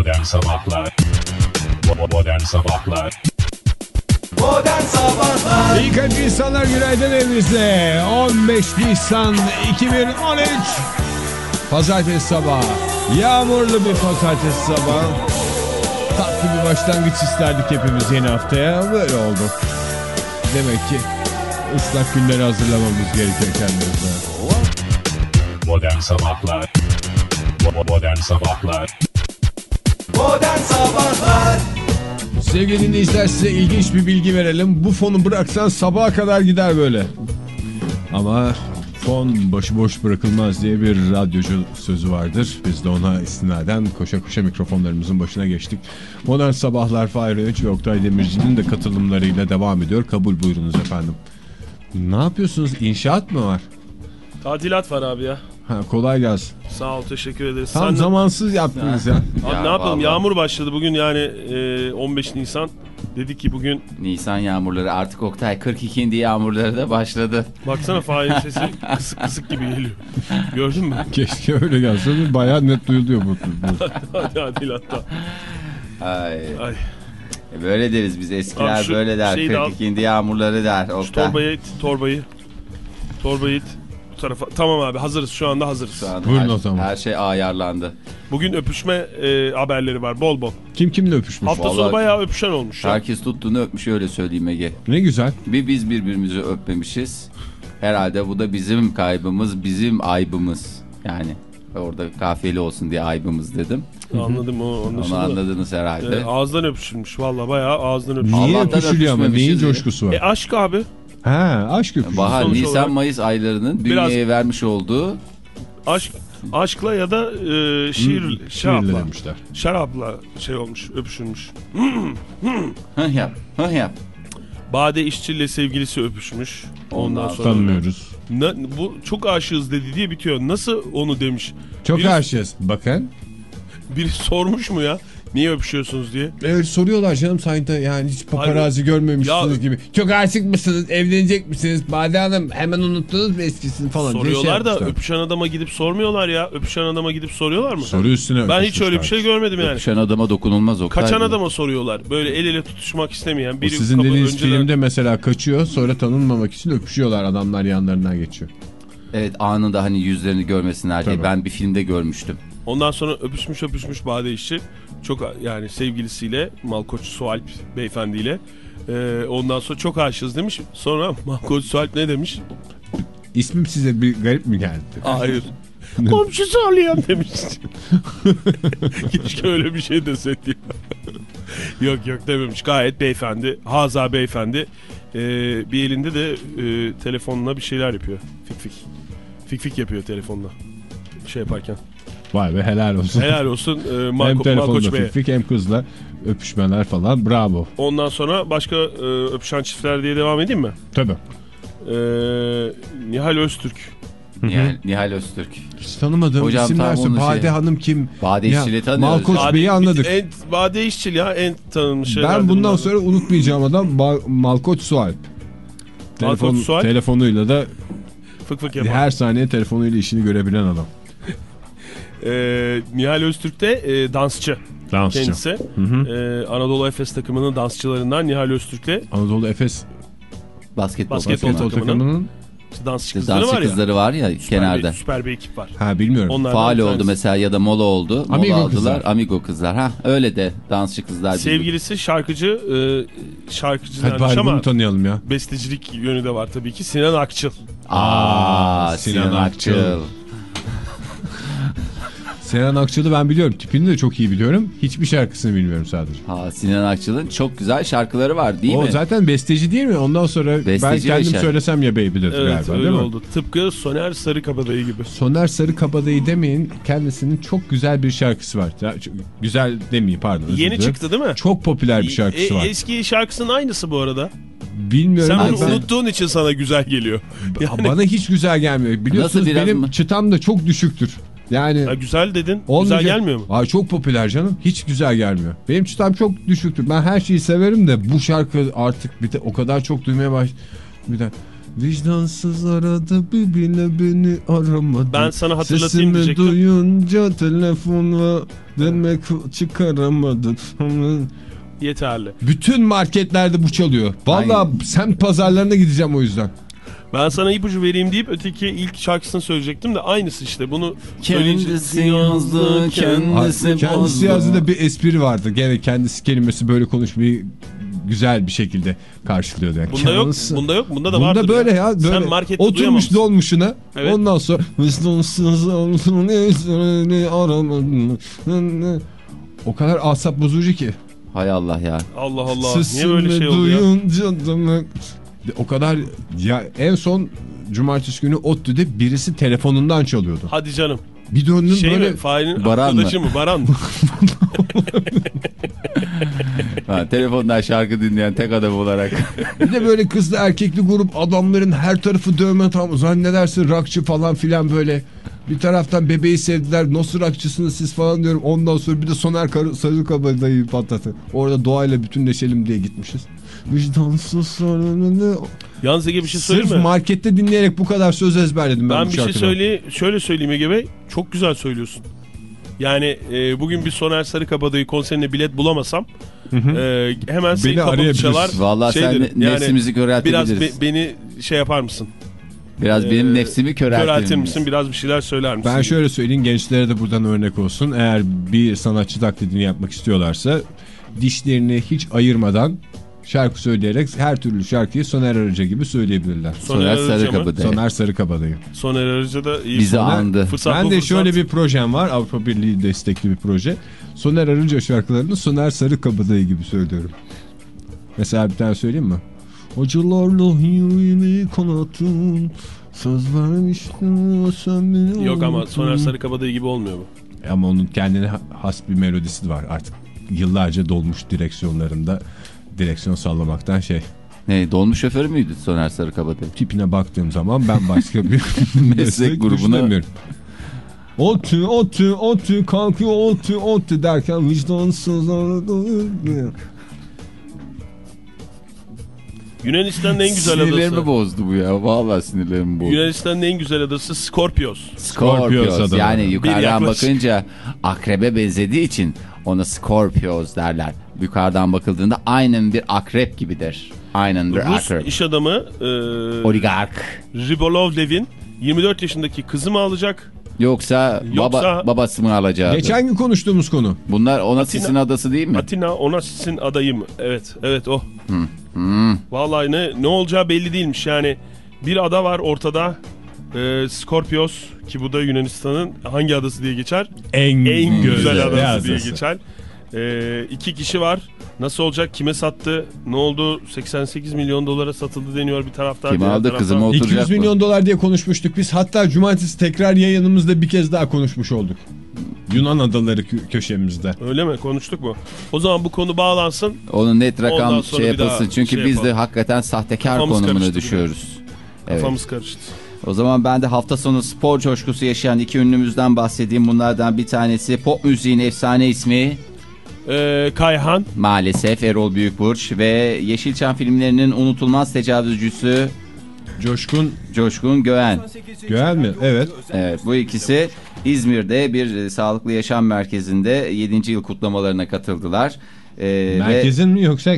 Modern Sabahlar Modern Sabahlar Modern Sabahlar İyi kalp insanlar günaydın evinizde. 15 Nisan 2013 Pazartesi sabahı. Yağmurlu bir pazartesi sabahı. Tatlı bir başlangıç isterdik hepimiz yeni haftaya. Böyle oldu. Demek ki ıslak günleri hazırlamamız gerekiyor kendimize. Modern Sabahlar Modern Sabahlar Modern Sabahlar Sevgili dinleyiciler size ilginç bir bilgi verelim. Bu fonu bıraksan sabaha kadar gider böyle. Ama fon başıboş bırakılmaz diye bir radyocu sözü vardır. Biz de ona istinaden koşa koşa mikrofonlarımızın başına geçtik. Modern Sabahlar Fahir Öğünç ve Oktay Demirci'nin de katılımlarıyla devam ediyor. Kabul buyurunuz efendim. Ne yapıyorsunuz? İnşaat mı var? Tadilat var abi ya. Ha, kolay gelsin. Sağ ol teşekkür ederiz. Tam Sen zamansız yaptınız ya. Abi Ya ne yapalım vallahi. yağmur başladı bugün yani e, 15 Nisan. Dedik ki bugün Nisan yağmurları artık Oktay 42. yağmurları da başladı. baksana Fahir'in sesi kısık kısık gibi geliyor. Gördün mü? Keşke öyle gelse. Bayağı net duyuluyor bu. bu. Tadilatta. Ay. Ay. E Böyle deriz biz eskiler Abi şu böyle der. şeyi de al. 42. yağmurları der Şu Oktay. torbayı it, torbayı. Torbayı it. Bu tarafa. Tamam abi hazırız şu anda hazırız. Şu an Buyurun her, o zaman. her şey ayarlandı. Bugün öpüşme e, haberleri var bol bol. Kim kimle öpüşmüş? Hafta sonu Vallahi- bayağı öpüşen olmuş. ya. Herkes tuttuğunu öpmüş öyle söyleyeyim Ege. Ne güzel. Bir biz birbirimizi öpmemişiz. Herhalde bu da bizim kaybımız, bizim aybımız. Yani orada kafiyeli olsun diye aybımız dedim. Anladım o Onu anlaşıldı. anladınız herhalde. E, ağızdan öpüşülmüş valla bayağı ağızdan öpüşülmüş. Niye Allah'tan öpüşülüyor ama? Neyin öpüşmemişiz ya. coşkusu var? E aşk abi. Ha aşk öpüşü. Bahar, sonuç Nisan, olarak- Mayıs aylarının Biraz- bünyeye vermiş olduğu Aşk aşkla ya da e, şiir, Şiirle şarapla. demişler. Şarapla şey olmuş, öpüşülmüş. hıh yap, hıh yap. Bade işçiyle sevgilisi öpüşmüş. Ondan Ondan sonra Tanımıyoruz. Na- bu çok aşığız dedi diye bitiyor. Nasıl onu demiş? Çok Biri- aşığız. Bakın. Biri sormuş mu ya? Niye öpüşüyorsunuz diye? Evet, soruyorlar canım sanki yani hiç paparazzi görmemişsiniz Ya- gibi. Çok aşık mısınız? Evlenecek misiniz? Bade Hanım hemen unuttunuz mu eskisini falan şey Soruyorlar da yapmışlar. öpüşen adama gidip sormuyorlar ya. Öpüşen adama gidip soruyorlar mı? Soru üstüne Ben hiç öyle bir şey görmedim yani. Öpüşen adama dokunulmaz Oktay. Kaçan adama soruyorlar. Böyle el ele tutuşmak istemeyen O biri sizin dediğiniz önceden- filmde mesela kaçıyor sonra tanınmamak için öpüşüyorlar adamlar yanlarından geçiyor. Evet anında hani yüzlerini görmesinler diye Tabii. ben bir filmde görmüştüm. Ondan sonra öpüşmüş öpüşmüş Bade işçi. Çok yani sevgilisiyle Malkoç Sualp beyefendiyle. Ee, ondan sonra çok aşığız demiş. Sonra Malkoç Sualp ne demiş? İsmim size bir garip mi geldi? Hayır. Komşusu oluyor demiş. Keşke öyle bir şey deseydi. yok yok dememiş. Gayet beyefendi. Haza beyefendi. Ee, bir elinde de e, telefonla bir şeyler yapıyor. Fik fik. Fik fik yapıyor telefonla. Şey yaparken. Vay be helal olsun. Helal olsun e, hem Malko, telefonda Malkoç fikrik hem kızla öpüşmeler falan bravo. Ondan sonra başka e, öpüşen çiftler diye devam edeyim mi? Tabii. Ee, Nihal Öztürk. Nihal, Nihal Öztürk. Hiç tanımadığım Hocam isimler tam onu Bade şey- Hanım kim? Bade Ya, İşçi'yle tanıyoruz. Malkoç. Bey'i anladık. En, Bade İşçil ya en tanınmış Ben bundan bunlar. sonra unutmayacağım adam Ba- Malkoç Sualp. Telefon, Sualp? Telefonuyla da Fık fık yapar. her saniye telefonuyla işini görebilen adam. Ee, Nihal Öztürk de e, dansçı Dansçı. kendisi. Ee, Anadolu Efes takımının dansçılarından Nihal Öztürk'le Anadolu Efes Basketbol, Basketbol basketbol takımının- takımının işte dansçı kızları dansçı var ya. kızları var ya Süper kenarda. Bir, süper bir ekip var. ha bilmiyorum. Onlardan Faal oldu tanesi. mesela ya da mola oldu. Mola Amigo aldılar. kızlar. Amigo kızlar. Ha öyle de dansçı kızlar. Sevgilisi şarkıcı e, şarkıcı Hadi bari ama bunu tanıyalım ya. bestecilik yönü de var tabii ki. Sinan Akçıl. Aa, Sinan Sinan Akçıl. Akçıl. Seren Akçıl'ı ben biliyorum. Tipini de çok iyi biliyorum. Hiçbir şarkısını bilmiyorum sadece. Ha, Sinan Akçıl'ın çok güzel şarkıları var değil o mi? zaten besteci değil mi? Ondan sonra ben Besteci ve kendim şarkı. söylesem ya baby dedi Evet galiba öyle değil mi? oldu. Tıpkı Soner Sarıkabadayı gibi. Soner Sarıkabadayı demeyin. Kendisinin çok güzel bir şarkısı var. Ya, güzel demeyeyim pardon. Yeni dilerim. çıktı değil mi? Çok popüler bir şarkısı E- var. Eski şarkısının aynısı bu arada. Bilmiyorum. Sen bunu ben- unuttuğun için sana güzel geliyor. Yani, Bana hiç güzel gelmiyor. Biliyorsunuz benim mı? çıtam da çok düşüktür. Yani Ha, güzel dedin. olmayacak. Güzel gelmiyor mu? Ay çok popüler canım. Hiç güzel gelmiyor. Benim çıtam çok düşüktür. Ben her şeyi severim de bu şarkı artık bir de o kadar çok duymaya baş bir de Vicdansız aradı bir bile beni aramadı. Ben sana hatırlatayım Sesimi diyecektim. duyunca telefona demek çıkaramadın. Yeterli. Bütün marketlerde bu çalıyor. Vallahi Aynen. semt pazarlarına gideceğim o yüzden. Ben sana ipucu vereyim deyip öteki ilk şarkısını söyleyecektim de aynısı işte. Bunu Kendisi yazdı, kendisi Kendisi bozdu. yazdığı bir espri vardı. Gene kendisi kelimesi böyle konuşmayı güzel bir şekilde karşılıyordu. Yani. Bunda yok. Kendisi- Bunda yok. Bunda da Bunda vardır. böyle ya. Böyle Sen markette oturmuş dolmuşuna. Evet. Ondan sonra o kadar asap bozucu ki. Hay Allah ya. Allah Allah. Niye Sesimi böyle şey oldu ya? O kadar ya en son cumartesi günü ODTÜ'de birisi telefonundan çalıyordu. Hadi canım. Bir döndüm Şey böyle mi? Fahir'in Baran mı? arkadaşı mı? Baran mı? Ha, telefondan şarkı dinleyen tek adam olarak. Bir de böyle kızlı erkekli grup adamların her tarafı dövme tam zannedersin rockçı falan filan böyle. Bir taraftan bebeği sevdiler nasıl rockçısınız siz falan diyorum. Ondan sonra bir de Soner Sarıkabadayı patlatı. Orada doğayla bütünleşelim diye gitmişiz. Vicdansız sorununu... Yalnız Ege bir şey söyleyeyim Sırf mi? markette dinleyerek bu kadar söz ezberledim ben, Ben bu bir şey şarkıdan. söyleye, şöyle söyleyeyim Ege Bey. Çok güzel söylüyorsun. Yani e, bugün bir Soner Sarıkabadayı konserine bilet bulamasam e, hemen kapını arayabilirsin. çalar. Vallahi şey sen derim, yani nefsimizi köreltebiliriz. Biraz be- beni şey yapar mısın? Biraz benim Ee, nefsimi köreltir, Köreltir misin? Biraz bir şeyler söyler misin? Ben şöyle söyleyeyim gençlere de buradan örnek olsun. Eğer bir sanatçı taklidini yapmak istiyorlarsa dişlerini hiç ayırmadan şarkı söyleyerek her türlü şarkıyı Soner Arıca gibi söyleyebilirler. Soner mı? Sarıkabadayı. Soner Sarıkabadayı. Soner Arıca da iyi. Bizi Soner- andı. Fırsat ben de fırsat. şöyle bir projem var. Avrupa Birliği destekli bir proje. Soner Arıca şarkılarını Soner Sarıkabadayı gibi söylüyorum. Mesela bir tane söyleyeyim mi? Acılarla yüreğimi kanattın Söz vermiştin sen beni Yok ama. Soner Sarıkabadayı gibi olmuyor bu. Ama onun kendine ha- has bir melodisi var artık. Yıllarca dolmuş direksiyonlarında direksiyon sallamaktan şey. Ne, dolmuş şoförü müydü Soner Sarıkabadayı? Tipine baktığım zaman ben başka bir meslek grubuna-. Otü otü otü kalkıyor otü otü derken vicdansız. Yunanistan'ın en güzel Sinirlerimi adası. bozdu bu ya. Vallahi sinirlerimi bozdu. Yunanistan'ın en güzel adası Skorpios. Scorpios Scorpios. adamı. Yani yukarıdan bakınca akrebe benzediği için ona Scorpios derler. Yukarıdan bakıldığında aynen bir akrep gibidir. Aynen bir Rus akrep. iş adamı e, Oligark. Ribolovlev'in 24 yaşındaki kızı mı alacak? Yoksa, Yoksa- baba, babası mı alacağı? Geçen gün konuştuğumuz konu. Bunlar ona Atina- sisin adası değil mi? Atina Onassis'in adayı mı? Evet, evet o. Hmm. Vallahi ne ne olacağı belli değilmiş yani. Bir ada var ortada. E, Skorpios ki bu da Yunanistan'ın hangi adası diye geçer? En, En güzel güzel adası diye adası. geçer. E, iki kişi var. Nasıl olacak? Kime sattı? Ne oldu? 88 milyon dolara satıldı deniyor bir taraftan. Kim diğer aldı? oturacak 200 mı? milyon dolar diye konuşmuştuk biz. Hatta cumartesi tekrar yayınımızda bir kez daha konuşmuş olduk. Yunan adaları kö- köşemizde. Öyle mi? Konuştuk mu? O zaman bu konu bağlansın. Onun net rakam şey yapılsın. Çünkü şey biz de hakikaten sahtekar Kafamız konumuna düşüyoruz. Evet. Kafamız karıştı. O zaman ben de hafta sonu spor coşkusu yaşayan iki ünlümüzden bahsedeyim. Bunlardan bir tanesi pop müziğin efsane ismi Ee, Kayhan. maalesef Erol Büyükburç ve Yeşilçam filmlerinin unutulmaz tecavüzcüsü Coşkun Coşkun Göğen. Göğen mi? Evet. Evet bu ikisi İzmir'de bir sağlıklı yaşam merkezinde 7. yıl kutlamalarına katıldılar. Ee, ve- Merkezin mi yoksa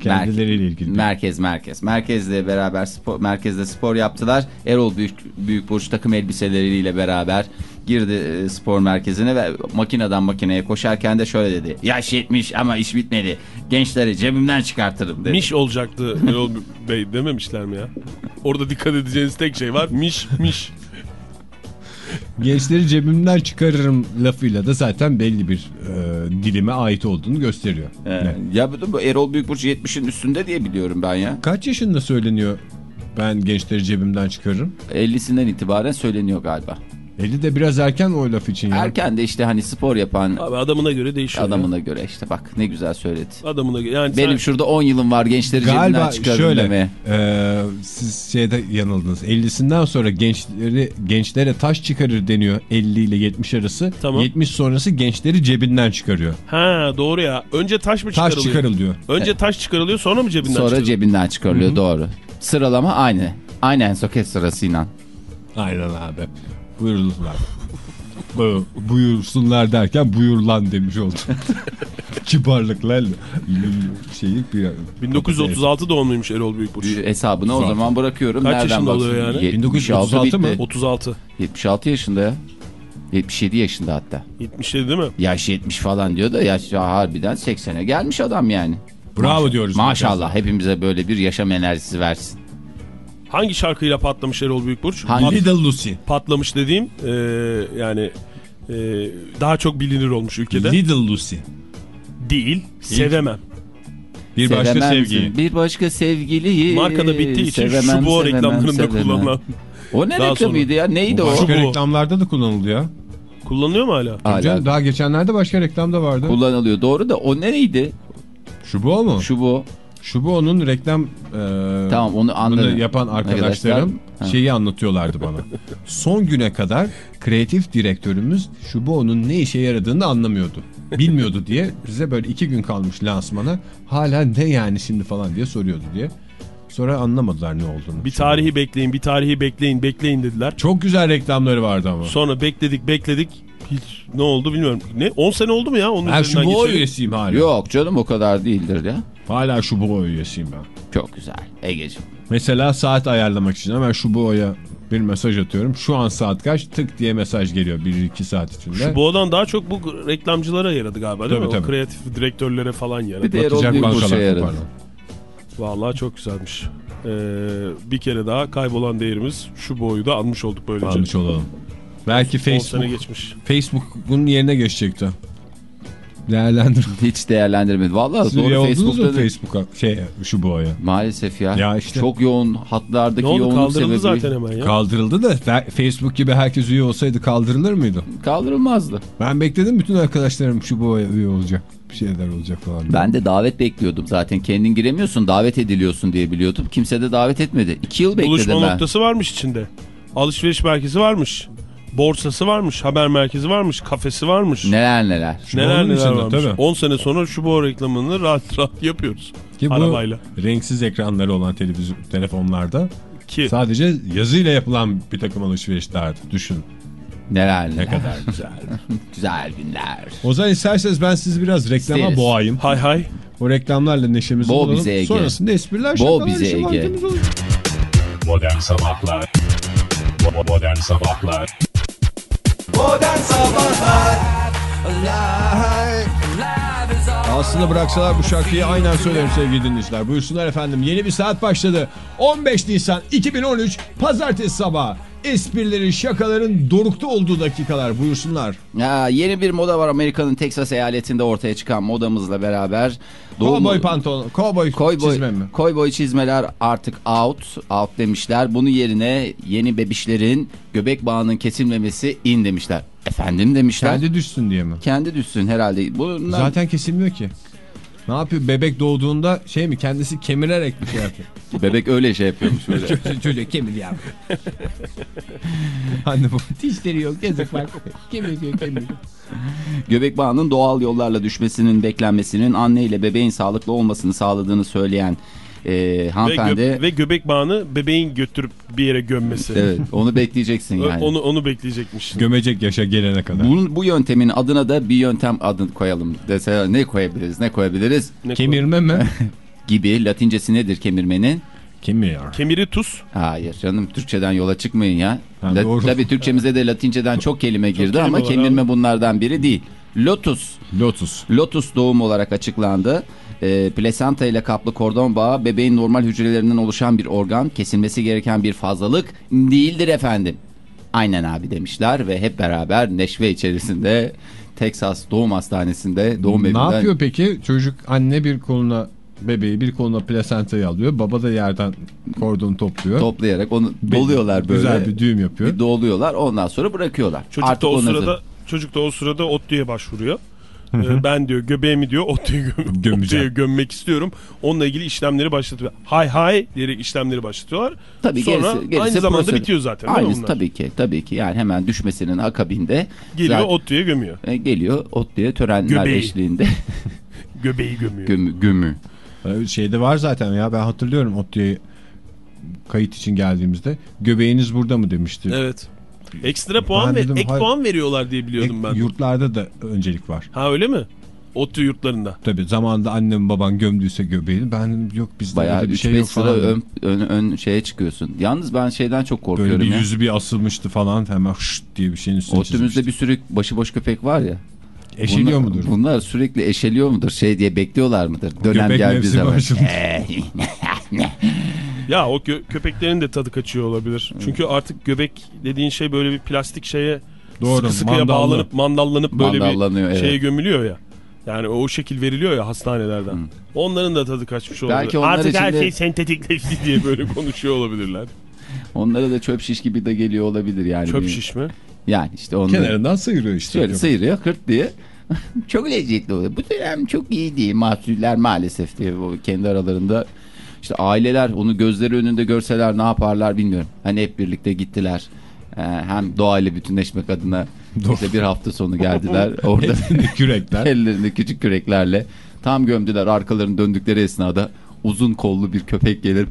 kendileriyle ilgili? Merkez merkez. Merkezle beraber spor, merkezde spor yaptılar. Erol Büyük, Büyükburç takım elbiseleriyle beraber girdi e, spor merkezine ve makineden makineye koşarken de şöyle dedi. Yaş 70 ama iş bitmedi. Gençleri cebimden çıkartırım dedi. Miş olacaktı Erol Bey dememişler mi ya? Orada dikkat edeceğiniz tek şey var. Miş, miş. Gençleri cebimden çıkarırım lafıyla da zaten belli bir e, dilime ait olduğunu gösteriyor. Ee, Ne? Ya bu, bu Erol Büyükburç 70'in üstünde diye biliyorum ben ya. Kaç yaşında söyleniyor ben gençleri cebimden çıkarırım? 50'sinden itibaren söyleniyor galiba. 50 de biraz erken o laf için ya. Erken de işte hani spor yapan Abi adamına göre değişiyor. adamına göre işte bak ne güzel söyledi. ya. Adamına göre. Yani Benim sen- şurada 10 yılım var gençleri Galiba çıkarırım şöyle demeye. e, siz şeyde yanıldınız 50'sinden sonra gençleri gençlere taş çıkarır deniyor 50 ile 70 arası Tamam. 70 sonrası gençleri cebinden çıkarıyor Ha doğru ya. Önce taş mı taş çıkarılıyor? çıkarıl diyor Önce taş çıkarılıyor sonra mı cebinden Sonra çıkarılıyor? cebinden çıkarılıyor doğru. Sıralama aynı. Aynen soket sırasıyla. Aynen abi. Buyursunlar. Bu, buyursunlar derken buyurulan demiş oldum. Kibarlıkla şeyi bir 1936 doğumluymuş Erol Büyükburç. Hesabını o zaman bırakıyorum. Kaç Nereden yaşında baksın? oluyor yani? 76 1936 mı? bitti. 36. 76 yaşında ya. 77 yaşında hatta. 77 değil mi? Yaş 70 falan diyor da yaş harbiden 80'e gelmiş adam yani. Bravo diyoruz. Maşallah hepimize böyle bir yaşam enerjisi versin. Hangi şarkıyla patlamış Erol Büyükburç? Hangi? Pat- Little Lucy. patlamış dediğim e, yani e, daha çok bilinir olmuş ülkede. Little Lucy. Değil. Sevemem. Bir başka Sevemem sevgiyi. misin? Bir başka sevgiliyi. Markada bittiği için sevemem, şu bu sevemem, reklamlarında sevemem. kullanılan. O ne Daha reklamıydı ya? Neydi o? Başka Şu bu. reklamlarda da kullanıldı ya. Kullanılıyor mu hala? Hala Canım, daha geçenlerde başka reklamda vardı. kullanılıyor. Doğru da o neydi? Şu bu mu? Şu bu. Bu onun reklam e, Tamam onu anladım. bunu yapan arkadaşlarım Arkadaşlar, şeyi anlatıyorlardı bana. Son güne kadar kreatif direktörümüz şu bu onun ne işe yaradığını anlamıyordu. Bilmiyordu diye bize böyle iki gün kalmış lansmana hala ne yani şimdi falan diye soruyordu diye. Sonra anlamadılar ne olduğunu. Bir tarihi bekleyin, bir tarihi bekleyin, bekleyin dediler. Çok güzel reklamları vardı ama. Sonra bekledik, bekledik. Hiç ne oldu bilmiyorum. Ne? 10 sene oldu mu ya? Onun Ben üzerinden bu geçelim. üyesiyim hala. Yok canım o kadar değildir ya. Hala şu bu üyesiyim ben. Çok güzel. Ege'ciğim. Mesela saat ayarlamak için hemen şu boya bir mesaj atıyorum. Şu an saat kaç? Tık diye mesaj geliyor 1-2 saat içinde. Şu boğadan daha çok bu reklamcılara yaradı galiba değil Tabii, mi? O tabii. kreatif direktörlere falan yaradı. Bir de Erol Büyükburç'a bankalar yaradı. Vallahi çok güzelmiş. Ee, bir kere daha kaybolan değerimiz şu boyu da almış olduk böylece. Almış olalım. Belki 10 sene Facebook geçmiş. Facebook'un yerine geçecekti. Değerlendir. Hiç değerlendirmedi. Vallahi Siz doğru Facebook'ta da- Facebook'a şey şu boya? Maalesef ya. Ya işte. Çok yoğun Ne hatlardaki oldu yoğunluk kaldırıldı sebebi zaten hemen ya. Kaldırıldı da Facebook gibi herkes üye olsaydı kaldırılır mıydı? kaldırılmazdı. Ben bekledim bütün arkadaşlarım şu boya üye olacak. Bir şeyler olacak falan. diye. Ben de davet bekliyordum zaten. Kendin giremiyorsun davet ediliyorsun diye biliyordum. Kimse de davet etmedi. İki yıl bekledim Buluşma ben. noktası varmış içinde. Alışveriş merkezi varmış. Borsası varmış, haber merkezi varmış, kafesi varmış. Neler neler. Neler Onun neler içinde, varmış. tabii. 10 sene sonra şu bu reklamını rahat rahat yapıyoruz. Ki bu Arabayla. renksiz ekranları olan televizyon telefonlarda Ki sadece yazıyla yapılan bir takım alışverişlerdi. Düşün Neler ne neler. kadar güzel. Güzel günler. O zaman isterseniz ben sizi biraz reklama İsteriz. boğayım. hay hay. O reklamlarla neşemizi Boğ bulalım. bize Ege. Sonrasında espriler şakalar bize Ege. Modern Sabahlar Bo- Modern Sabahlar Modern Sabahlar Aslında bıraksalar bu şarkıyı aynen söylerim sevgili dinleyiciler. Buyursunlar efendim. Yeni bir saat başladı. 15 Nisan 2013 Pazartesi sabahı. Esprilerin, şakaların dorukta olduğu dakikalar. Buyursunlar. Ya, yeni bir moda var Amerika'nın Texas eyaletinde ortaya çıkan modamızla beraber. Kovboy pantolon, kovboy Koyboy, çizme mi? koyboy çizmeler artık out, out demişler. Bunun yerine yeni bebişlerin göbek bağının kesilmemesi in demişler. Efendim demişler. Kendi, Kendi düşsün diye mi? düşsün herhalde. Bunlar Zaten kesilmiyor ki. Ne yapıyor? Bebek doğduğunda şey mi? Kendisi kemirerek bir şey yapıyor. bebek öyle şey yapıyormuş böyle. Çocuk, çocuk kemir ya. Anne bu dişleri yok yazık bak. Kemiriyor kemiriyor. göbek bağının doğal yollarla düşmesinin beklenmesinin anne ile bebeğin sağlıklı olmasını sağladığını söyleyen e, Ve, hanımefendi. gö- ve göbek bağını bebeğin götürüp bir yere gömmesi. Evet onu bekleyeceksin yani. Onu onu bekleyecekmiş. Gömecek yaşa gelene kadar. Bunun, bu yöntemin adına da bir yöntem adını koyalım. Mesela ne koyabiliriz ne koyabiliriz Ne Kemirme mi? gibi latincesi nedir kemirmenin? Kemiriyor. Kemiri tuz. Hayır canım Türkçeden yola çıkmayın ya. Ha, La- doğru. Tabii Türkçemize de latinceden çok kelime girdi kelime ama kemirme abi. bunlardan biri değil. Lotus. Lotus. Lotus doğum olarak açıklandı. E, plasenta ile kaplı kordon bağı bebeğin normal hücrelerinden oluşan bir organ. Kesilmesi gereken bir fazlalık değildir efendim. Aynen abi demişler ve hep beraber neşve içerisinde Texas Doğum Hastanesi'nde doğum Ne evinden yapıyor peki? Çocuk anne bir koluna bebeği bir koluna plasentayı alıyor. Baba da yerden kordonu topluyor. toplayarak onu doluyorlar böyle. Güzel bir düğüm yapıyor. Bir doluyorlar ondan sonra bırakıyorlar. Çocuk Artık da o sırada hazır. çocuk da o sırada ODTÜ'ye başvuruyor. Ee, ben diyor göbeğimi diyor ODTÜ'ye göm. ODTÜ'ye gömmek istiyorum. Onunla ilgili işlemleri başlatıyor. Hay hay diyerek işlemleri başlatıyorlar. Tabii Sonra gerisi, gerisi aynı zamanda prosedür. bitiyor zaten bunlar? tabii ki tabii ki yani hemen düşmesinin akabinde Geliyor zaten- ODTÜ'ye gömüyor. e, geliyor ot diye törenler Göbeği. eşliğinde Göbeği gömüyor. gömü, gömü. Ee, Şeyde var zaten ya ben hatırlıyorum ODTÜ'ye kayıt için geldiğimizde göbeğiniz burada mı demişti. Evet. Ekstra puan Ben ve dedim, ek hayır. puan veriyorlar diye biliyordum Ek- ben. Yurtlarda da öncelik var. Ha öyle mi? ODTÜ yurtlarında. Tabii zamanında annem baban gömdüyse göbeğini ben yok bizde Bayağı öyle bir 3-5 şey yok sıra falan. ön, ön, ön şeye çıkıyorsun. Yalnız ben şeyden çok Böyle korkuyorum bir ya. yüzü bir asılmıştı falan hemen şşt diye bir şeyin üstüne çizmişti. bir sürü başıboş köpek var ya. Eşeliyor bunlar, mudur? Bunlar sürekli eşeliyor mudur? Şey diye bekliyorlar mıdır? Dönem Göbek geldiği mevsimi zaman. Ya o kö- köpeklerin de tadı kaçıyor olabilir. Çünkü artık göbek dediğin şey böyle bir plastik şeye Doğru, sıkı sıkıya mandallı. bağlanıp mandallanıp böyle bir şeye evet. gömülüyor ya. Yani o şekil veriliyor ya hastanelerden. Onların da tadı kaçmış olabilir. Belki onlar Artık her için de- şey sentetikleşti diye böyle konuşuyor olabilirler. Onlara da çöp şiş gibi de geliyor olabilir yani. Çöp şiş mi? Yani işte onları Kenarından sıyırıyor işte. şöyle sıyırıyor kırt diye. çok lezzetli oluyor. Bu dönem çok iyi değil. Mahsuller maalesef diye kendi aralarında işte aileler onu gözleri önünde görseler ne yaparlar bilmiyorum. Hani hep birlikte gittiler. Ee, hem doğayla bütünleşmek adına işte bir hafta sonu geldiler. Orada Kürekler. ellerinde küçük küreklerle tam gömdüler arkalarını döndükleri esnada uzun kollu bir köpek gelir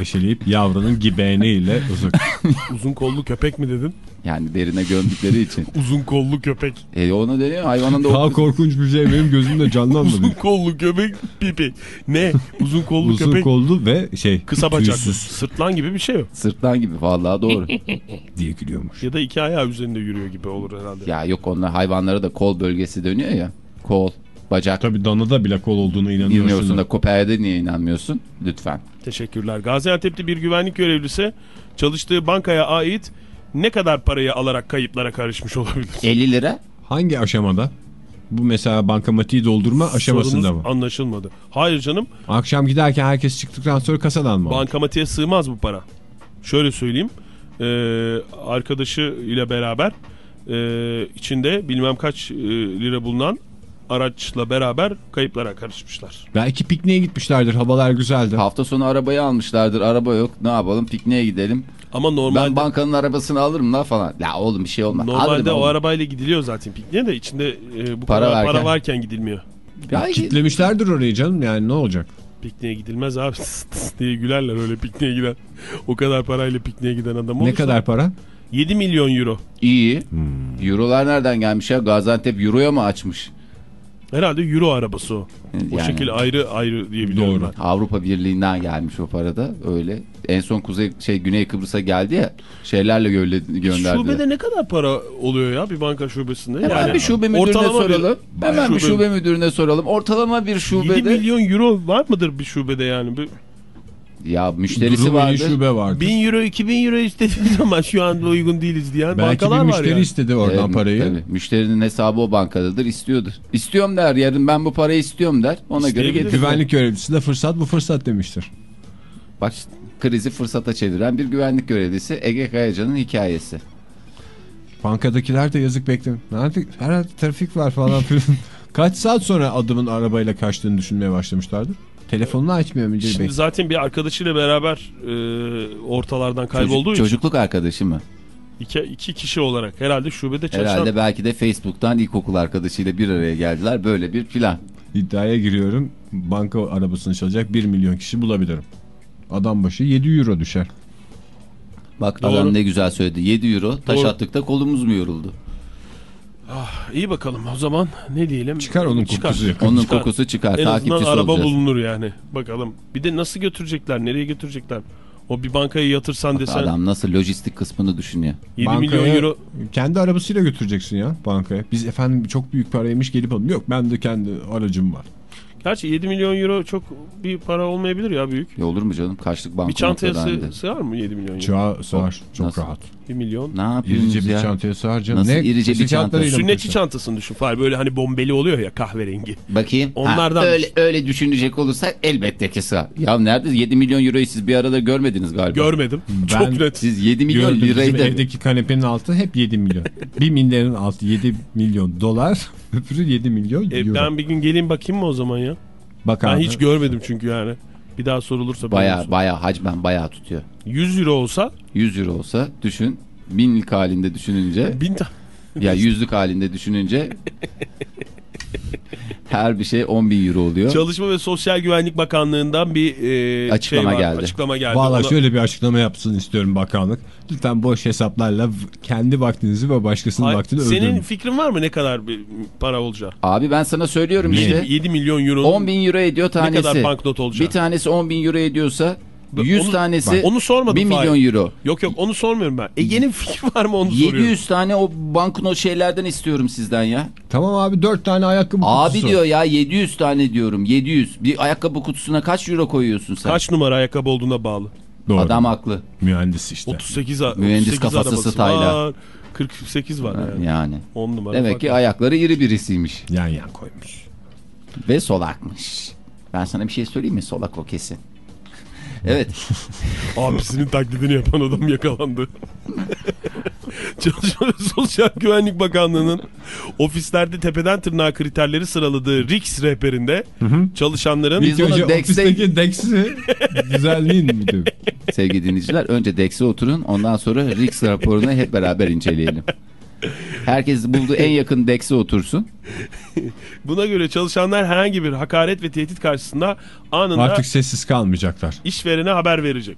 Eşeleyip yavrunun gibeğiniyle uzak. Uzun kollu köpek mi dedin? yani derine gömdükleri için. Uzun kollu köpek. E onu deniyor hayvanın da o Daha korkunç bir şey benim gözümde canlanmadı. Uzun kollu köpek pipi. Ne? Uzun kollu Uzun köpek. kollu ve şey Kısa bacaklı. Sırtlan gibi bir şey o. sırtlan gibi vallahi doğru. diye gülüyormuş. Ya da iki ayağı üzerinde yürüyor gibi olur herhalde. ya yok onlar hayvanlara da kol bölgesi dönüyor ya. Kol, bacak. Tabii danada bile kol olduğuna inanıyorsun. İnanıyorsun da. köpeğe niye inanmıyorsun? Lütfen. Teşekkürler. Gaziantep'te bir güvenlik görevlisi çalıştığı bankaya ait ne kadar parayı alarak kayıplara karışmış olabilir? 50 lira. Hangi aşamada? Bu mesela bankamatiği doldurma aşamasında Sorunuz mı? anlaşılmadı. Hayır canım Akşam giderken herkes çıktıktan sonra kasadan mı? bankamatiğe sığmaz bu para. Şöyle söyleyeyim. Ee, arkadaşı ile beraber e, içinde bilmem kaç e, lira bulunan araçla beraber kayıplara karışmışlar. Belki pikniğe gitmişlerdir. Havalar güzeldi. Hafta sonu arabayı almışlardır. Araba yok. Ne yapalım? Pikniğe gidelim. Ama normalde Ben bankanın arabasını alırım la falan. La oğlum bir şey olmaz. normalde Alırım o oğlum. arabayla gidiliyor zaten pikniğe de içinde e, bu Para kadar para varken. gidilmiyor. Ya, Kitlemişlerdir orayı canım yani ne olacak? Pikniğe gidilmez abi diye gülerler öyle pikniğe giden. O kadar parayla pikniğe giden adam Ne olursa. kadar para? 7 milyon euro. iyi. Eurolar nereden gelmiş ya? Gaziantep Euro'ya mı açmış? Herhalde euro arabası o. O Yani- şekil ayrı ayrı diye biliyorum Doğru. ben. Avrupa Birliği'nden gelmiş o parada öyle. En son Kuzey şey Güney Kıbrıs'a geldi ya şeylerle gölle- gönderdi. Şubede ne kadar para oluyor ya bir banka şubesinde? Hemen bir şube müdürüne ortalama bir- soralım. Hemen bir şube- şube müdürüne soralım. Ortalama bir 7 şubede milyon euro var mıdır bir şubede yani? Bir, ya müşterisi Durum iyi vardır. şube vardı. 1000 euro 2000 euro istediğiniz ama şu anda uygun değiliz diyen Belki bir bankalar var müşteri yani. istedi oradan Evet, parayı. tabii. Müşterinin hesabı o bankadadır istiyordur. İstiyorum der yarın ben bu parayı istiyorum der. Ona göre getirir. Güvenlik görevlisi de fırsat bu fırsat demiştir. Bak krizi fırsata çeviren bir güvenlik görevlisi Ege Kayacan'ın hikayesi. Bankadakiler de yazık bekliyor. Nerede? Herhalde trafik var falan filan. Kaç saat sonra adamın arabayla kaçtığını düşünmeye başlamışlardı. Telefonunu açmıyor müdür bey. Şimdi zaten bir arkadaşıyla beraber e, ortalardan kaybolduğu Çocuk- için çocukluk arkadaşı mı? iki, iki kişi olarak herhalde şubede çalışan Herhalde belki de Facebook'tan ilkokul arkadaşıyla bir araya geldiler. Böyle bir plan. İddiaya giriyorum. Banka arabasını çalacak 1 milyon kişi bulabilirim. Adam başı 7 euro düşer. Bak Doğru. adam ne güzel söyledi. 7 euro taş Doğru. attık da kolumuz mu yoruldu? İyi bakalım o zaman ne diyelim. Çıkar onun kokusu yakın. Onun Çıkar. kokusu çıkar. En azından Takipçisi araba olacağız. bulunur yani. Bakalım. Bir de nasıl götürecekler? Nereye götürecekler? O bir bankaya yatırsan desen Adam nasıl lojistik kısmını düşünüyor. 7 milyon Bankaya euro. Kendi arabasıyla götüreceksin ya bankaya. Biz efendim çok büyük paraymış gelip alalım. Yok ben de kendi aracım var. Gerçi 7 milyon euro çok bir para olmayabilir ya büyük. Ya olur mu canım? Kaçlık Bir çantaya sığ, sığar mı 7 milyon euro? Çağa sığar. Çok Nasıl? rahat. 1 milyon. Ne yapıyorsunuz İrice bir ya? çantaya sığar canım. Nasıl ne? irice bir çanta? Sünnetçi çantasını düşün. Fahir böyle hani bombeli oluyor ya kahverengi. Bakayım. Onlardan- Ha, öyle, öyle düşünecek olursak elbette ki sığar. Ya nerede 7 milyon euroyu siz bir arada görmediniz galiba. Görmedim. Ben- Çok net. Siz 7 milyon lirayı da... evdeki kanepenin altı hep 7 milyon. bir milyarın altı 7 milyon dolar. Öbürü 7 milyon E, euro. ben bir gün geleyim bakayım mı o zaman ya? Bak Ben hiç görmedim çünkü yani. Bir daha sorulursa. Baya baya hacmen baya tutuyor. 100 euro olsa 100 euro olsa düşün. Binlik halinde düşününce bin tane. ya yüzlük halinde düşününce Her bir şey 10 bin euro oluyor. Çalışma ve Sosyal Güvenlik Bakanlığı'ndan bir e, Açıklama şey var, geldi. Açıklama geldi. Valla Ona- şöyle bir açıklama yapsın istiyorum bakanlık. Lütfen boş hesaplarla kendi vaktinizi ve başkasının Ay, vaktini Senin öldürmeyin. fikrin var mı ne kadar bir para olacağı? Abi ben sana söylüyorum Ne? işte. 7 milyon euro. 10 bin euro ediyor tanesi. kadar banknot olacak? Bir tanesi 10 bin euro ediyorsa 100 Onu- tanesi bak, onu sormadım 1 milyon Fahir. euro. Yok yok onu sormuyorum ben. Ege'nin fikri var mı onu soruyorum. 700 tane o banknot şeylerden istiyorum sizden ya. Tamam abi dört tane ayakkabı Abi kutusu. diyor ya 700 tane diyorum 700. Bir ayakkabı kutusuna kaç euro koyuyorsun sen? Kaç numara ayakkabı olduğuna bağlı. Doğru. Adam haklı. Mühendis işte. 38 a- Mühendis 38 kafası var. 48 var yani. Yani. 10 numara. Demek fark ki ayakları iri birisiymiş. Yan yan koymuş. Ve solakmış. Ben sana bir şey söyleyeyim mi? Solak o kesin. Evet. Abisinin taklidini yapan adam yakalandı. Çalışma ve Sosyal Güvenlik Bakanlığı'nın ofislerde tepeden tırnağa kriterleri sıraladığı RIX rehberinde çalışanların Biz önce Dex'te- ofisteki Dex'i düzenleyin mi diyor. Sevgili dinleyiciler önce Dex'e oturun ondan sonra Rix raporunu hep beraber inceleyelim. Herkes bulduğu en yakın Dex'e otursun. buna göre çalışanlar herhangi bir hakaret ve tehdit karşısında anında Artık sessiz kalmayacaklar. işverene haber verecek.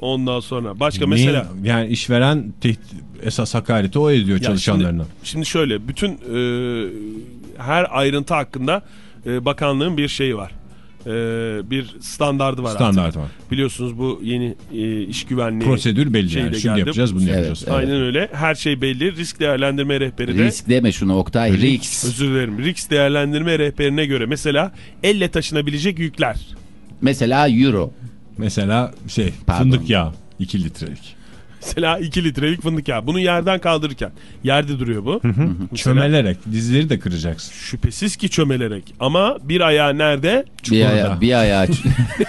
Ondan sonra başka mesela Niye? Yani işveren tehdit, esas hakareti o ediyor Ya çalışanlarına. Şimdi, şimdi şöyle bütün e, her ayrıntı hakkında e, bakanlığın bir şeyi var. E, bir standardı var Standart artık. var. Biliyorsunuz bu yeni e, iş güvenliği Prosedür belli yani. Şunu geldi. yapacağız bunu Evet, yapacağız. evet. Aynen öyle. Her şey belli. Risk değerlendirme rehberi de Risk deme şunu Oktay. Rix. özür dilerim. Risk değerlendirme rehberine göre mesela elle taşınabilecek yükler. Mesela Euro. Mesela şey Pardon. fındık yağı 2 litrelik. Mesela 2 litrelik fındık yağı. Bunu yerden kaldırırken. Yerde duruyor bu. Mesela Çömelerek dizleri de kıracaksın. Şüphesiz ki çömelerek. Ama bir ayağı nerede? Bir, Çukurda. aya, bir ayağı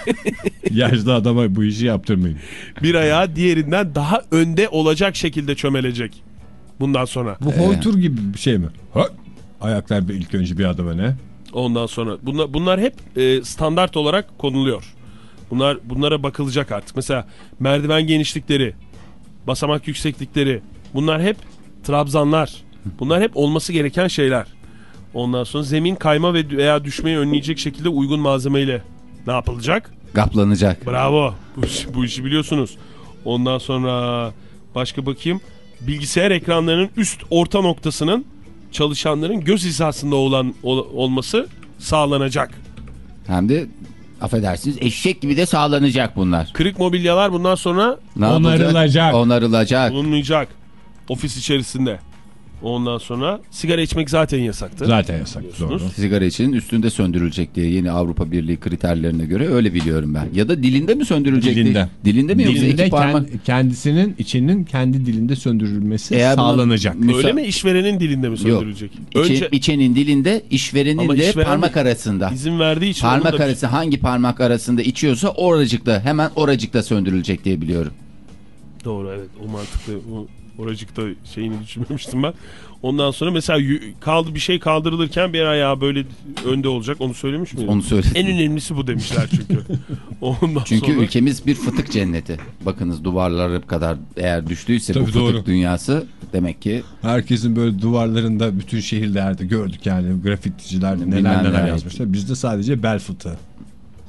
Yaşlı adama bu işi yaptırmayın. Bir ayağı diğerinden daha önde olacak şekilde çömelecek. Bundan sonra. Bu hoytur gibi bir şey mi? Ha? Ayaklar bir- ilk önce bir adım öne. Ondan sonra. Bunlar, bunlar hep e, standart olarak konuluyor. Bunlar Bunlara bakılacak artık. Mesela merdiven genişlikleri, basamak yükseklikleri. Bunlar hep trabzanlar. Bunlar hep olması gereken şeyler. Ondan sonra zemin kayma ve veya düşmeyi önleyecek şekilde uygun malzemeyle ne yapılacak? kaplanacak. Bravo. Bu, bu işi biliyorsunuz. Ondan sonra başka bakayım. Bilgisayar ekranlarının üst orta noktasının çalışanların göz hizasında olan ol- olması sağlanacak. Hem de affedersiniz eşek gibi de sağlanacak bunlar. Kırık mobilyalar bundan sonra Ne? Onarılacak. Onarılacak. bulunmayacak. Ofis içerisinde. Ondan sonra sigara içmek zaten yasaktı. Zaten yasak. Doğru. Sigara için üstünde söndürülecek diye yeni Avrupa Birliği kriterlerine göre öyle biliyorum ben. Ya da dilinde mi söndürülecek Dilinde. diye. Dilinde mi yoksa Dilinde iki parmak? kend- kendisinin içinin kendi dilinde söndürülmesi Eğer sağlanacak. Müsa- Öyle mi işverenin dilinde mi söndürülecek? İçe- Önce içenin dilinde işverenin Ama de işveren parmak arasında. izin verdiği için Parmak da- arası hangi parmak arasında içiyorsa oracıkta hemen oracıkta söndürülecek diye biliyorum. Doğru evet o mantıklı. O, oracıkta şeyini düşünmemiştim ben. Ondan sonra mesela kaldı bir şey kaldırılırken bir ayağı böyle önde olacak onu söylemiş miydim? Onu söyle. En önemlisi bu demişler çünkü. Ondan Çünkü sonra ülkemiz bir fıtık cenneti. Bakınız duvarları kadar eğer düştüyse bu Tabii, fıtık doğru. dünyası demek ki Herkesin böyle duvarlarında bütün şehirlerde gördük yani grafiticiler neler neler neler. yazmışlar. Bizde sadece bel fıtığı.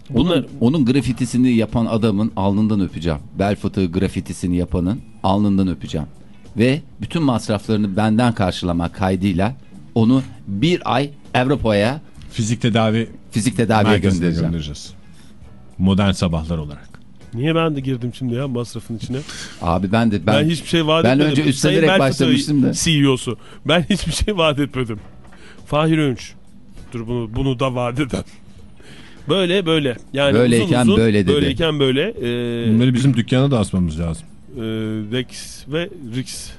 bunlar onun, onun grafitisini yapan adamın alnından öpeceğim. Bel fıtığı grafitisini yapanın alnından öpeceğim. Ve bütün masraflarını benden karşılamak kaydıyla onu bir ay Avrupa'ya Fizik tedavi fizik tedaviye göndereceğim. göndereceğiz. Modern sabahlar olarak. niye ben de girdim şimdi ya masrafın içine? Abi ben de Ben, ben, hiçbir şey vaat ben etmedim. önce üstlenerek Sayın başlamıştım da. CEO'su. Ben hiçbir şey vaat etmedim. Fahir Öğünç. Dur bunu, bunu da vaat eden. Böyle böyle. Yani Böyleyken uzun uzun, böyle dedi. Böyleyken böyle. E, Bunları bizim dükkana da asmamız lazım. E, Dex ve Rix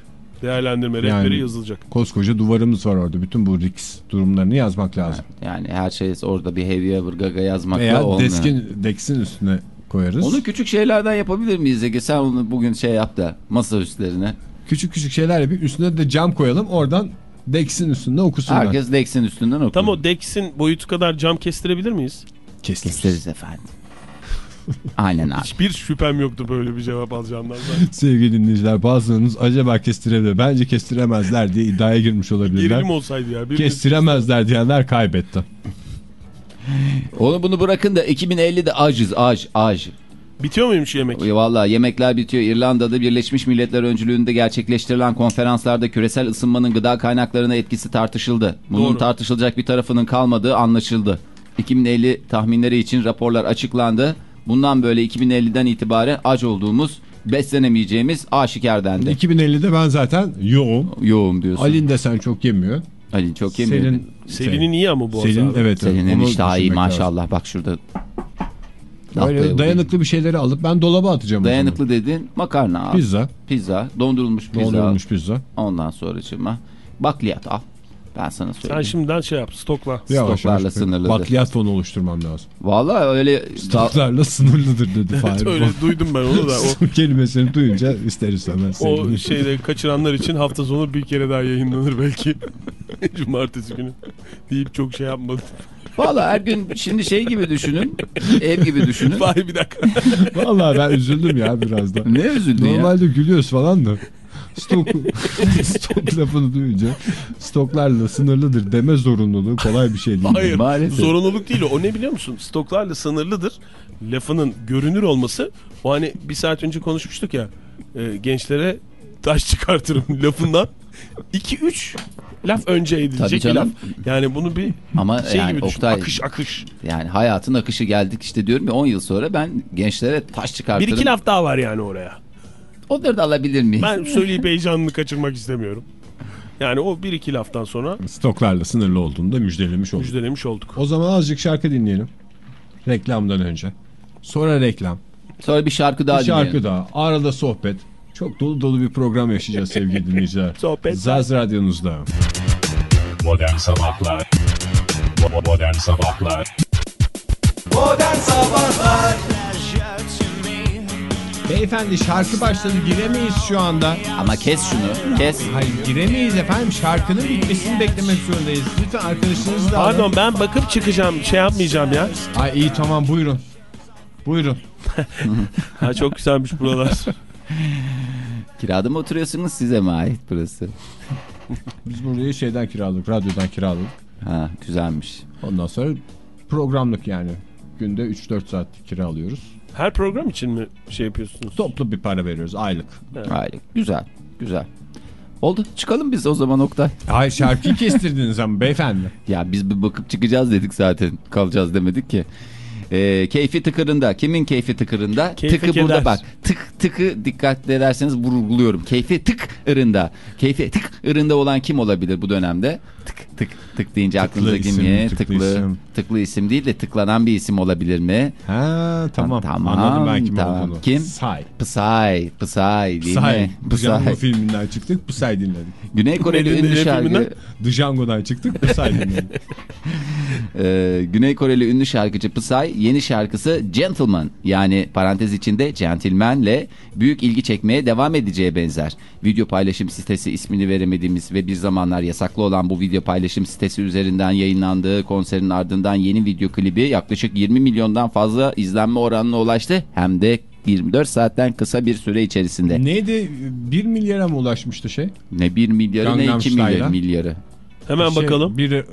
değerlendirme rehberi Yani- yazılacak. Koskoca duvarımız var orada. Bütün bu risk durumlarını yazmak lazım. Yani her şey orada bir heavy ever gaga yazmakla Veya olmuyor. deskin, deksin üstüne koyarız. Onu küçük şeylerden yapabilir miyiz Ege? Sen onu bugün şey yap da masa üstlerine. Küçük küçük şeyler yapıp üstüne de cam koyalım. Oradan deksin üstünde okusunlar. Herkes Dex'in üstünden okur. Tam o Dex'in boyutu kadar cam kestirebilir miyiz? Kestiririz. Kesteriz efendim. Aynen abi. Hiçbir şüphem yoktu böyle bir cevap alacağımdan zaten. Sevgili dinleyiciler bazılarınız acaba kestirebilir. Bence kestiremezler diye iddiaya girmiş olabilirler. Gerilim olsaydı ya. Birimiz- Kestiremezler diyenler kaybetti. Onu bunu bırakın da 2050'de acız aj aj. Bitiyor muymuş yemek? Valla yemekler bitiyor. İrlanda'da Birleşmiş Milletler öncülüğünde gerçekleştirilen konferanslarda küresel ısınmanın gıda kaynaklarına etkisi tartışıldı. Bunun Doğru. tartışılacak bir tarafının kalmadığı anlaşıldı. 2050 tahminleri için raporlar açıklandı. Bundan böyle 2050'den itibaren aç olduğumuz, beslenemeyeceğimiz aşikar dendi. 2050'de ben zaten yoğum. Yoğum diyorsun. Alin de sen çok yemiyor. Ali çok yemiyor. Selin, Selin'in iyi ama bu Selin, abi. evet. Selin'in onu iştahı iyi maşallah. Bak şurada. lazım. Böyle dayanıklı bir şeyleri alıp ben dolaba atacağım. Dayanıklı dedin makarna al. Pizza. Pizza. Dondurulmuş pizza. Dondurulmuş pizza. Ondan sonra çıma. Bakliyat al. Ben sana Sen söyleyeyim. şimdiden şey yap stokla. Yavaş Stoklarla yavaş. sınırlıdır. Bakliyat fonu oluşturmam lazım. Vallahi öyle Stoklarla sınırlıdır dedi Fahir. Öyle duydum ben onu da. O, kelimesini duyunca ister istemez. o şeyde kaçıranlar için hafta sonu bir kere daha yayınlanır belki. Cumartesi günü. Deyip çok şey yapmadım. Vallahi her gün şimdi şey gibi düşünün. Ev gibi düşünün. Vay bir dakika. Vallahi ben üzüldüm ya biraz da. ne üzüldün ya? Normalde gülüyoruz falan da. Stok, stok lafını duyunca stoklarla sınırlıdır deme zorunluluğu kolay bir şey değil. Hayır. Maalesef. Zorunluluk değil o. O ne biliyor musun? Stoklarla sınırlıdır. Lafının görünür olması. O hani bir saat önce konuşmuştuk ya. e, gençlere taş çıkartırım lafından. 2-3 laf önce Tabii edilecek bir canım. laf. Yani bunu bir Ama şey yani gibi düşün. Oktay, Akış akış. yani hayatın akışı geldik işte diyorum ya 10 yıl sonra ben gençlere taş Bir çıkartırım. iki laf daha var yani oraya. Onları da alabilir miyim? Ben söyleyip heyecanını kaçırmak istemiyorum. Yani o bir iki laftan sonra Stoklarla sınırlı olduğunu da müjdelemiş olduk. müjdelemiş olduk. O zaman azıcık şarkı dinleyelim. Reklamdan önce. Sonra reklam. Sonra bir şarkı daha bir şarkı dinleyelim. daha. Arada sohbet. Çok dolu dolu bir program yaşayacağız sevgili dinleyiciler. Sohbet. Zaz Radyonuzda. Modern Sabahlar Modern Sabahlar Modern Sabahlar Beyefendi şarkı başladı giremeyiz şu anda. Ama kes şunu. Kes. Hayır giremeyiz efendim şarkının bitmesini beklemek zorundayız. Lütfen arkadaşınızı da alın. Pardon ben bakıp çıkacağım. Şey yapmayacağım ya. Ay iyi tamam buyurun. Buyurun. Ha, çok güzelmiş buralar. Kirada mı oturuyorsunuz size mi ait burası? Biz burayı şeyden kiraladık, radyodan kiraladık. Ha güzelmiş. Ondan sonra programlık yani. Günde 3-4 saat kiralıyoruz. Her program için mi şey yapıyorsunuz? Toplu bir para veriyoruz aylık. Aylık. Güzel. Güzel. Oldu. Çıkalım biz o zaman Oktay. Hayır şarkıyı kestirdiniz ama beyefendi. Ya biz bir bakıp çıkacağız dedik zaten. Kalacağız demedik ki. Ee, keyfi tıkırında. Kimin keyfi tıkırında? Keyfi tıkı keder. burada bak. Tık tıkı dikkat ederseniz vurguluyorum. Keyfi tık ırında. Keyfi tık ırında olan kim olabilir bu dönemde? Tık tık tık deyince aklınıza isim, kim tıklı Tıklı, isim. tıklı isim değil de tıklanan bir isim olabilir mi? Ha tamam. Tamam, Anladım ben kim tamam. olduğunu. Kim? Say. Pısay, Pısay değil Psy. mi? Django Pısay. filminden çıktık. Psy dinledik. Güney Koreli ünlü şarkı. Django'dan çıktık. Psy dinledik. Ee, Güney Koreli ünlü şarkıcı Psy yeni şarkısı Gentleman yani parantez içinde Gentleman'le büyük ilgi çekmeye devam edeceğe benzer. Video paylaşım sitesi ismini veremediğimiz ve bir zamanlar yasaklı olan bu video paylaşım sitesi üzerinden yayınlandığı konserin ardından yeni video klibi yaklaşık 20 milyondan fazla izlenme oranına ulaştı. Hem de 24 saatten kısa bir süre içerisinde. Neydi? 1 milyara mı ulaşmıştı şey? Ne 1 milyarı ne Gangnam 2 milyar, milyarı. Hemen Şey, bakalım. Bir e,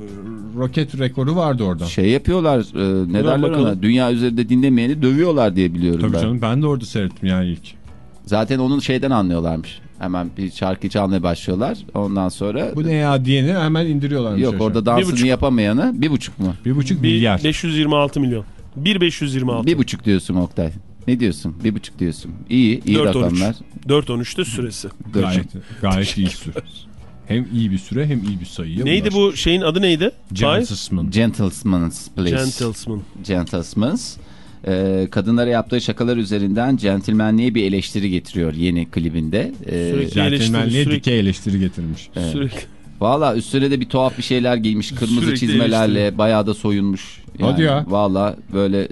roket rekoru vardı orada. Şey yapıyorlar e, ne derler bakalım. ona dünya üzerinde dinlemeyeni dövüyorlar diye biliyorum Tabii ben. canım ben de orada seyrettim yani ilk. Zaten onun şeyden anlıyorlarmış. Hemen bir şarkı çalmaya başlıyorlar. Ondan sonra Bu ne ya diyeni hemen indiriyorlarmış. yok aşağı. orada Bir dansını buçuk. yapamayanı bir buçuk mu? Bir buçuk Bir milyar. 526 milyon. 1.526. Bir buçuk diyorsun Oktay. Ne diyorsun? Bir buçuk diyorsun. İyi, iyi 4-13. rakamlar. 4.13'te süresi. Gayet, gayet iyi süre. Hem iyi bir süre hem iyi bir sayıya Neydi ulaştı. bu şeyin adı neydi? Gentleman. Gentleman's please. Gentleman. Gentleman's. Ee, kadınlara yaptığı şakalar üzerinden centilmenliğe bir eleştiri getiriyor yeni klibinde. Ee, Sürekli- Gentlemanliğe Sürekli- dikey eleştiri getirmiş. Sürekli. Valla üstüne de bir tuhaf bir şeyler giymiş. Kırmızı Sürekli çizmelerle bayağı da soyunmuş. Hadi ya. Valla böyle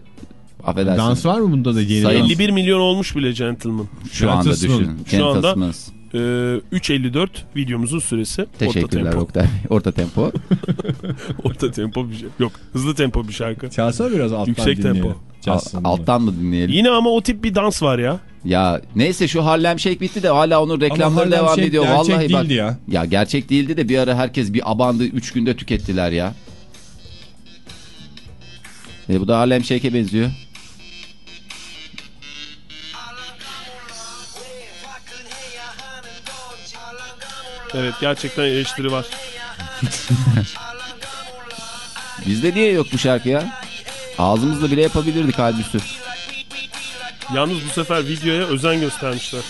affedersin. Dans var mı bunda da yeni? Sayın- dans? 51 milyon olmuş bile Gentleman. Şu anda Gentleman. düşün. Şu anda- Gentleman's. Ee, 3.54 videomuzun süresi. Teşekkürler Orta tempo. Oktay. Orta tempo. Orta tempo bir şey. Yok hızlı tempo bir şarkı. Çalsana biraz alttan Yüksek dinleyelim. tempo. Çalsın Al- alttan mı dinleyelim? Yine ama o tip bir dans var ya. Ya neyse şu Harlem Shake bitti de hala onun reklamları devam Shake ediyor. gerçek Vallahi bak. değildi ya. Ya gerçek değildi de bir ara herkes bir abandı 3 günde tükettiler ya. E, bu da Harlem Shake'e benziyor. Evet gerçekten eleştiri var. Bizde niye yok bu şarkı ya? Ağzımızla bile yapabilirdik halbuki. Yalnız bu sefer videoya özen göstermişler.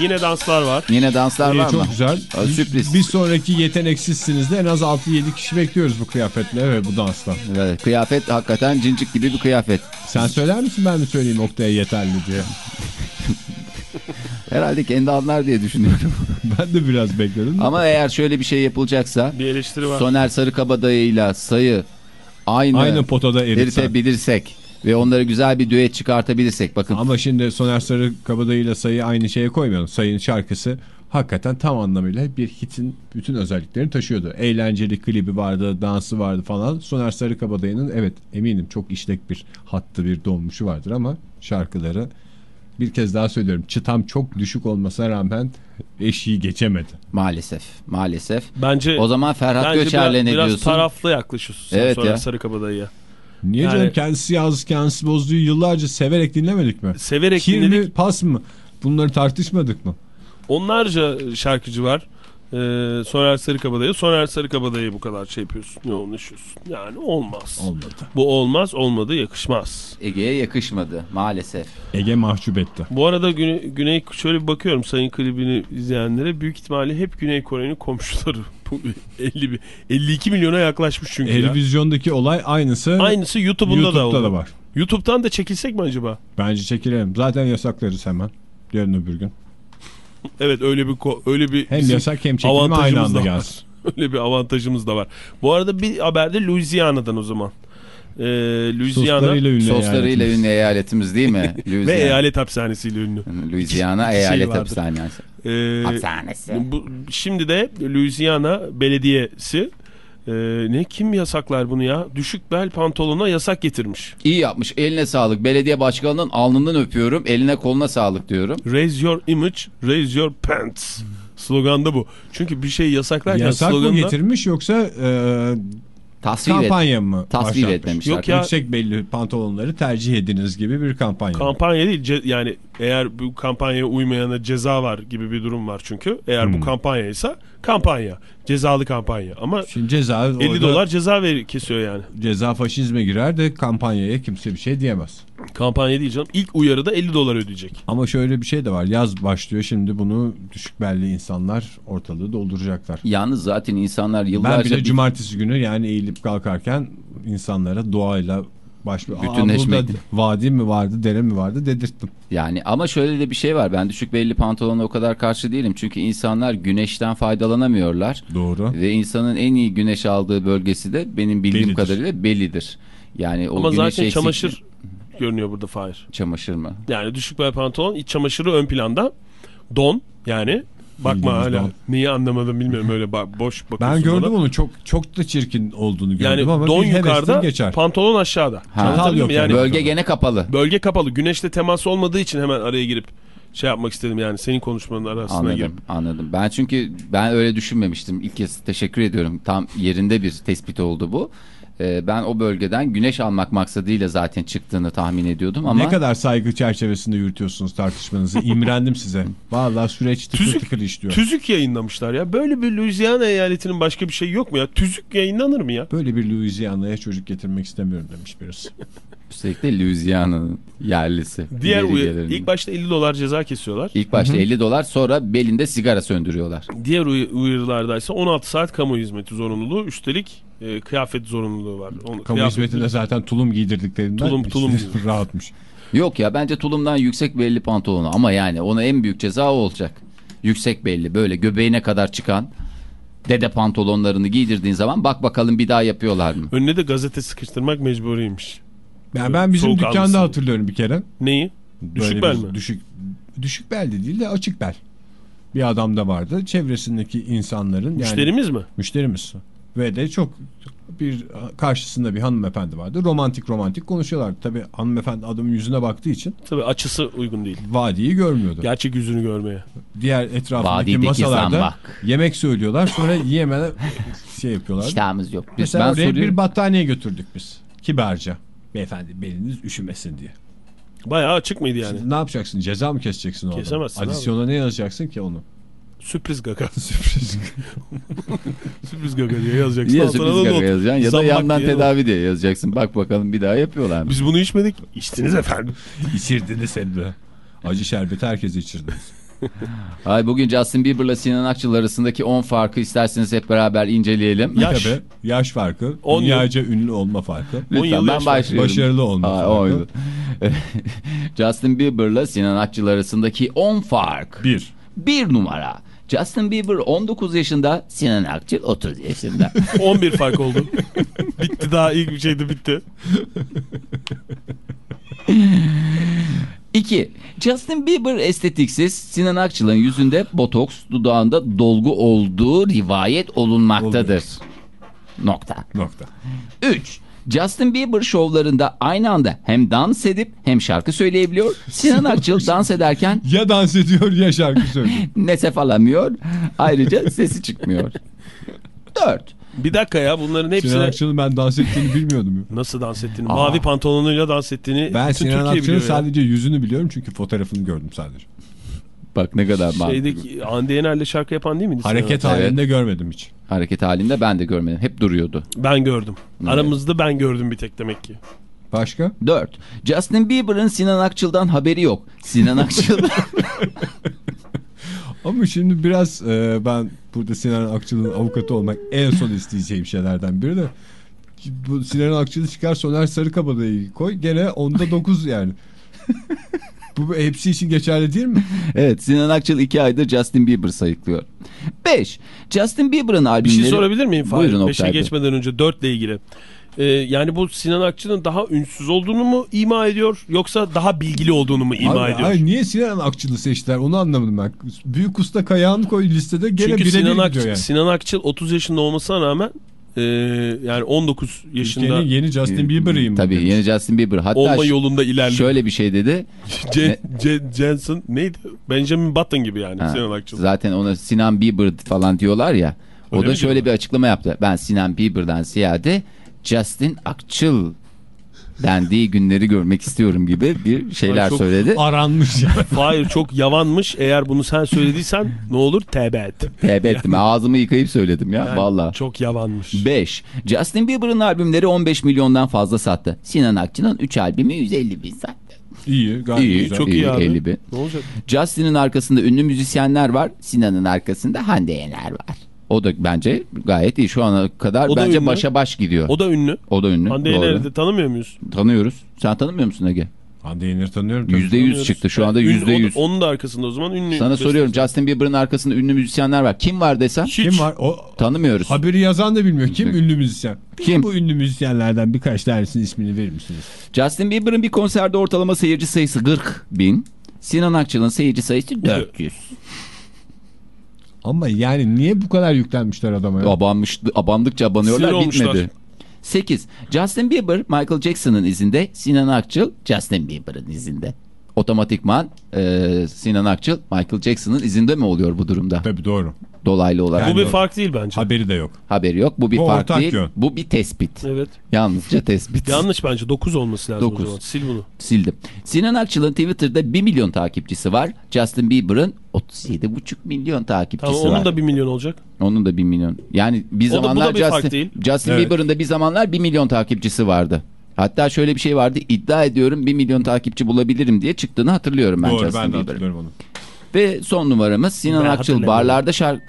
Yine danslar var. Yine danslar İyi, var çok mı? güzel. Aa, sürpriz. Bir sonraki yeteneksizsiniz de en az 6-7 kişi bekliyoruz bu kıyafetle ve bu dansla. Evet, kıyafet hakikaten cincik gibi bir kıyafet. Sen söyler misin ben mi söyleyeyim Oktay'a yeterli diye. Herhalde kendi anlar diye düşünüyorum. ben de biraz bekledim. Ama eğer şöyle bir şey yapılacaksa Bir eleştiri var. Soner Sarıkabadayı'yla sayı aynı, Aynı potada eritebilirsek ve onları güzel bir düet çıkartabilirsek. Bakın Ama şimdi Soner Sarı Kabadayı'yla sayı aynı şeye koymayalım. Sayı'nın şarkısı hakikaten tam anlamıyla bir hitin bütün özelliklerini taşıyordu. Eğlenceli klibi vardı, dansı vardı falan. Soner Sarı Kabadayı'nın evet eminim çok işlek bir hattı bir dolmuşu vardır ama şarkıları bir kez daha söylüyorum. Çıtam çok düşük olmasına rağmen eşiği geçemedi. maalesef maalesef. Bence O zaman Ferhat bence Göçer'le biraz, ne biraz diyorsun? taraflı yaklaşıyorsun. Evet sonra ya. Sarıkabadayı'ya. Niye Yani- canım kendisi yazdı kendisi bozduğu yıllarca severek dinlemedik mi? Severek Kir dinledik. mi pas mı? Bunları tartışmadık mı? Onlarca şarkıcı var. Ee, Soner Sarıkabadayı. Soner Sarıkabadayı bu kadar şey yapıyorsun. Yoğunlaşıyorsun. Yani olmaz. Olmadı. Bu olmaz. Olmadı. Yakışmaz. Ege'ye yakışmadı maalesef. Ege mahcup etti. Bu arada Güne- Güney şöyle bir bakıyorum sayın klibini izleyenlere. Büyük ihtimalle hep Güney Kore'nin komşuları. Bu 50 bi- 52 milyona yaklaşmış çünkü ya. Televizyondaki olay aynısı Aynısı YouTube'unda YouTube'da da oldu. da var. YouTube'dan da çekilsek mi acaba? Bence çekilelim. Zaten yasaklarız hemen. Yarın öbür gün. Evet öyle bir öyle bir Hem yasak hem çekilme aynı anda gelsin. Öyle bir avantajımız da var. Bu arada bir haberde Louisiana'dan o zaman. Ee, Louisiana Soslarıyla ünlü Soslarıyla eyaletimiz. ünlü eyaletimiz değil mi? ve Louisiana. eyalet hapishanesiyle ünlü. Louisiana şey eyalet vardır. hapishanesi. Ee, Hapishanesi. bu, şimdi de Louisiana Belediyesi e, ne kim yasaklar bunu ya? Düşük bel pantolona yasak getirmiş. İyi yapmış. Eline sağlık. Belediye başkanının alnından öpüyorum. Eline koluna sağlık diyorum. Raise your image, raise your pants. Slogan da bu. Çünkü bir şey yasaklarken Yasak mı sloganına getirmiş yoksa e, Tasvir et. kampanya mı Tasvir başlatmış? etmemişler. Yok ya. Yüksek belli pantolonları tercih ediniz gibi bir kampanya. kampanya değil yani eğer bu kampanyaya uymayana ceza var gibi bir durum var çünkü. Eğer bu Hmm. kampanyaysa kampanya. Cezalı kampanya ama Şimdi ceza 50 orada dolar ceza ver, kesiyor yani. ceza faşizme girer de kampanyaya kimse bir şey diyemez. Kampanya değil canım. İlk uyarıda 50 dolar ödeyecek. Ama şöyle bir şey de var. Yaz başlıyor. Şimdi bunu düşük belli insanlar ortalığı dolduracaklar. Yalnız zaten insanlar yıllarca... Ben bile bir- cumartesi günü yani eğilip kalkarken insanlara doğayla baş Bütünleşmek. Vadi mi vardı, dere mi vardı dedirttim. Yani ama şöyle de bir şey var. Ben düşük belli pantolona o kadar karşı değilim. Çünkü insanlar güneşten faydalanamıyorlar. Doğru. Ve insanın en iyi güneş aldığı bölgesi de benim bildiğim Belidir. kadarıyla belidir. Yani o Ama güneş zaten eksikliği- çamaşır görünüyor burada Fahir. Çamaşır mı? Yani düşük bel pantolon, iç çamaşırı ön planda. Don yani. Bakma hala. don. Niye anlamadım bilmiyorum öyle ba- boş bakıyorsun Ben gördüm bana. onu çok çok da çirkin olduğunu gördüm Yani ama don yukarıda, geçer. pantolon aşağıda. Ha. Yok yani. Bölge gene kapalı. bölge kapalı. Güneşle temas olmadığı için hemen araya girip şey yapmak istedim yani senin konuşmanın arasına girip. Anladım, anladım. Ben çünkü ben öyle düşünmemiştim. İlk kez teşekkür ediyorum. Tam yerinde bir tespit oldu bu. Ee, ben o bölgeden güneş almak maksadıyla zaten çıktığını tahmin ediyordum ama Ne kadar saygı çerçevesinde yürütüyorsunuz tartışmanızı. İmrendim size. Vallahi süreç tıkır Tüzük- tıkır işliyor. Tüzük yayınlamışlar ya. Böyle bir Louisiana eyaletinin başka bir şey yok mu ya? Tüzük yayınlanır mı ya? Böyle bir Louisiana'ya çocuk getirmek istemiyorum demiş birisi. üstelik de Louisiana'nın yerlisi. Diğer İleri uy- gelelim. ilk başta 50 dolar ceza kesiyorlar. İlk başta 50 dolar sonra belinde sigara söndürüyorlar. Diğer uy- uyarılardaysa 16 saat kamu hizmeti zorunluluğu. Üstelik e, kıyafet zorunluluğu var. Onu, Kamu kıyafet- hizmetinde zaten tulum giydirdiklerinden Tulum, tulum rahatmış. Yok ya bence tulumdan yüksek belli pantolonu ama yani ona en büyük ceza o olacak. Yüksek belli böyle göbeğine kadar çıkan dede pantolonlarını giydirdiğin zaman bak bakalım bir daha yapıyorlar mı? Önüne de gazete sıkıştırmak mecburiymiş. Yani ben bizim Soğuk dükkanda almışsın. hatırlıyorum bir kere. Neyi? Düşük Böyle bel bir mi? Düşük, düşük bel de değil de açık bel. Bir adam da vardı. Çevresindeki insanların yani Müşterimiz mi? müşterimiz. Ve de çok bir karşısında bir hanımefendi vardı. Romantik romantik konuşuyorlardı. Tabii hanımefendi adamın yüzüne baktığı için Tabii açısı uygun değil. vadiyi görmüyordu. Gerçek yüzünü görmeye. Diğer etrafındaki Vadideki masalarda zambak. yemek söylüyorlar. Sonra yiyemeden şey yapıyorlar. İştahımız yok. Biz, Mesela ben oraya soruyorum. bir battaniye götürdük biz. Kibarca. Beyefendi beliniz üşümesin diye. Bayağı açık mıydı yani? Şimdi ne yapacaksın? Ceza mı keseceksin orada? Kesemezsin abi. Adisyona ne yazacaksın ki onu? Sürpriz gaga. Sürpriz. Sürpriz gaga diye yazacaksın. ya sürpriz da gaga not. yazacaksın ya da Zammak yandan tedavi diye yazacaksın. Bak bakalım bir daha yapıyorlar mı? Biz bunu içmedik. İçtiniz efendim. İçirdiniz hem de. Acı şerbeti herkes içirdiniz. Ay bugün Justin Bieber'la Sinan Akçıl arasındaki 10 farkı isterseniz hep beraber inceleyelim. Yaş. Tabii, yaş farkı, 10 yıl. dünyaca ünlü olma farkı. Lütfen yıl ben başlıyorum. Başarılı olma Aa, farkı. yıl. Justin Bieber'la Sinan Akçıl arasındaki 10 fark. Bir. Bir numara. Justin Bieber 19 yaşında, Sinan Akçıl 30 yaşında. 11 fark oldu. bitti daha ilk bir şeydi bitti. 2. Justin Bieber estetiksiz, Sinan Akçıl'ın yüzünde botoks, dudağında dolgu olduğu rivayet olunmaktadır. Nokta. Nokta. 3. Justin Bieber şovlarında aynı anda hem dans edip hem şarkı söyleyebiliyor. Sinan Akçıl dans ederken Ya dans ediyor ya şarkı söylüyor. nesef alamıyor. Ayrıca sesi çıkmıyor. 4. Bir dakika ya bunların Sinan hepsine Akçıl'ın ben dans ettiğini bilmiyordum. ya. nasıl dans ettiğini, mavi pantolonuyla dans ettiğini Ben bütün Sinan Akçıl'ın biliyor ya. sadece yüzünü biliyorum çünkü fotoğrafını gördüm sadece. Bak ne kadar mantıklı. Şeydeki Hande Yener'le şarkı yapan değil miydi? Sinan Hareket halinde görmedim hiç. Hareket halinde ben de görmedim. Hep duruyordu. Ben gördüm. Evet. Aramızda ben gördüm bir tek demek ki. Başka? 4. Justin Bieber'ın Sinan Akçıl'dan haberi yok. Sinan Akçıl Ama şimdi biraz e, ben burada Sinan Akçıl'ın avukatı olmak en son isteyeceğim şeylerden biri de bu Sinan Akçıl'ı çıkar Soner Sarıkabadayı koy gene onda 9 yani. Bu hepsi için geçerli değil mi? Evet Sinan Akçıl 2 aydır Justin Bieber sayıklıyor. 5. Justin Bieber'ın Bir albümleri... şey sorabilir miyim? Fahir? Buyurun Beşe Oktay Bey. geçmeden önce 4 ile ilgili. Ee, yani bu Sinan Akçı'nın daha ünsüz olduğunu mu ima ediyor yoksa daha bilgili olduğunu mu ima Abi, ediyor? ay niye Sinan Akçıl'ı seçtiler onu anlamadım ben. Büyük usta kayağını koy listede gene Çünkü birebir Sinan, gidiyor Akçıl, yani. Sinan Akçıl 30 yaşında olmasına rağmen e, yani 19 yaşında Türkiye'nin yeni Justin Bieber'ıyım. Tabii demiş. yeni Justin Bieber. Hatta olma yolunda ilerliyor. şöyle bir şey dedi. Ce- Ce- Jensen neydi? Benjamin Button gibi yani Ha, Sinan Akçıl. zaten ona Sinan Bieber falan diyorlar ya. O Öyle da mi şöyle diyorlar? bir açıklama yaptı. Ben Sinan Bieber'dan ziyade Justin Akçıl dendiği günleri görmek istiyorum gibi bir şeyler çok söyledi. Aranmış ya. Hayır çok yavanmış. Eğer bunu sen söylediysen ne olur tevbe et. Tevbe ettim. Ağzımı yıkayıp söyledim ya. Yani Valla. Çok yavanmış. 5. Justin Bieber'ın albümleri 15 milyondan fazla sattı. Sinan Akçıl'ın 3 albümü 150 bin sattı. İyi gayet İyi, güzel. Çok İyi, iyi abi. 50 bin. Ne olacak? Justin'in arkasında ünlü müzisyenler var. Sinan'ın arkasında Hande Yener var. O da bence gayet iyi. Şu ana kadar O da bence ünlü. başa baş gidiyor. O, O da ünlü. da ünlü. Hande. Yener'i de tanımıyor muyuz? Tanıyoruz. Sen tanımıyor musun Ege? Hande Yener'i tanıyorum. Yüzde yüz çıktı. Şu anda Yani yüzde o yüz. Onun da arkasında o zaman ünlü. Sana soruyorum Justin Bieber'ın arkasında ünlü müzisyenler var. Kim var desem? Hiç. Kim var? O Tanımıyoruz. haberi yazan da bilmiyor. Kim ünlü müzisyen? Kim? Bu ünlü müzisyenlerden birkaç tanesinin ismini verir misiniz? Justin Bieber'ın bir konserde ortalama seyirci sayısı 40 bin. Sinan Akçıl'ın seyirci sayısı 400. Ama yani niye bu kadar yüklenmişler adama ya? Abanmış, abandıkça abanıyorlar Sinir olmuşlar. bitmedi. 8. Justin Bieber Michael Jackson'ın izinde. Sinan Akçıl Justin Bieber'ın izinde. Otomatikman e, Sinan Akçıl Michael Jackson'ın izinde mi oluyor bu durumda? Tabii doğru. Dolaylı olarak. Bu Yani bir fark değil bence. Haberi de yok. Haberi yok. Bu bir Bu fark ortak değil. yön. Bu bir tespit. Evet. Yalnızca tespit. Yanlış bence. 9 olması lazım Dokuz. o zaman. Sil bunu. Sildim. Sinan Akçıl'ın Twitter'da 1 milyon takipçisi var. Justin Bieber'ın 37,5 milyon takipçisi Tamam var. onun da 1 milyon olacak. Onun da 1 milyon. Yani bir O da- da zamanlar bir Justin. Justin Evet. Bieber'ın da bir zamanlar 1 milyon takipçisi vardı. Hatta şöyle bir şey vardı. İddia ediyorum 1 milyon takipçi bulabilirim diye çıktığını hatırlıyorum ben Doğru Justin ben de Bieber'ın. hatırlıyorum onu. Ve son numaramız Sinan Ben Akçıl barlarda şarkı.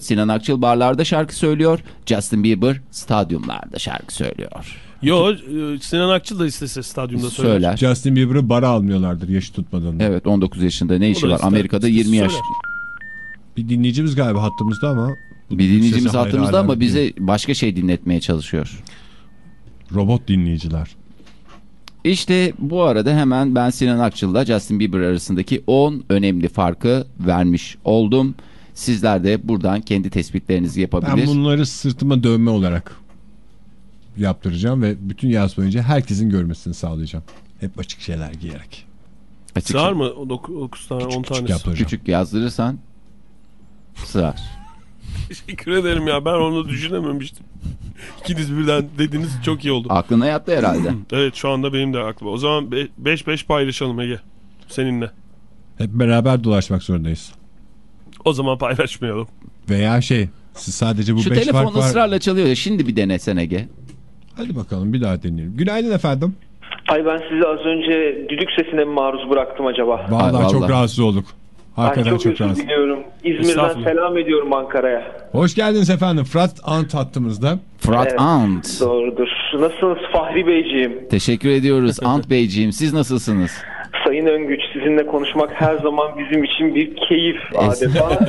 Sinan Akçıl barlarda şarkı söylüyor. Justin Bieber stadyumlarda şarkı söylüyor. Yo e, Sinan Akçıl da istese stadyumda söyler. Söyler. Justin Bieber'ı bara almıyorlardır yaşı tutmadığında. Evet 19 yaşında ne işi var? ister. Amerika'da 20 yaş. Söyler. Bir dinleyicimiz galiba hattımızda ama. Bir dinleyicimiz Sesi hattımızda hayra ama alamet bize başka şey dinletmeye çalışıyor. Robot dinleyiciler. İşte bu arada hemen ben Sinan Akçıl'la Justin Bieber arasındaki 10 önemli farkı vermiş oldum. Sizler de buradan kendi tespitlerinizi yapabilir. Ben bunları sırtıma dövme olarak yaptıracağım ve bütün yaz boyunca herkesin görmesini sağlayacağım. Hep açık şeyler giyerek. Açık Sığar mı? 9 tane 10 Küçük tanesi. yaptıracağım. Küçük yazdırırsan sığar. Teşekkür ederim ya ben onu düşünememiştim. İkiniz birden dediniz çok iyi oldu. Aklına yattı herhalde. Evet şu anda benim de aklıma. O zaman 5-5 paylaşalım Ege. Seninle. Hep beraber dolaşmak zorundayız. O zaman paylaşmayalım. Veya şey siz sadece bu Şu 5 telefon fark var. ısrarla çalıyor ya. Şimdi bir denesene Ege. Hadi bakalım bir daha deneyelim. Günaydın efendim. Ay ben sizi az önce düdük sesine mi maruz bıraktım acaba? Vallahi, vallahi. çok rahatsız olduk. Hakikaten çok, çok, özür rahatsız. diliyorum. İzmir'den selam ediyorum Ankara'ya. Hoş geldiniz efendim. Fırat Ant hattımızda. Fırat Evet. Ant. Doğrudur. Nasılsınız Fahri Beyciğim? Teşekkür ediyoruz Ant Beyciğim. Siz nasılsınız? Sayın Öngüç sizinle konuşmak her zaman bizim için bir keyif adeta.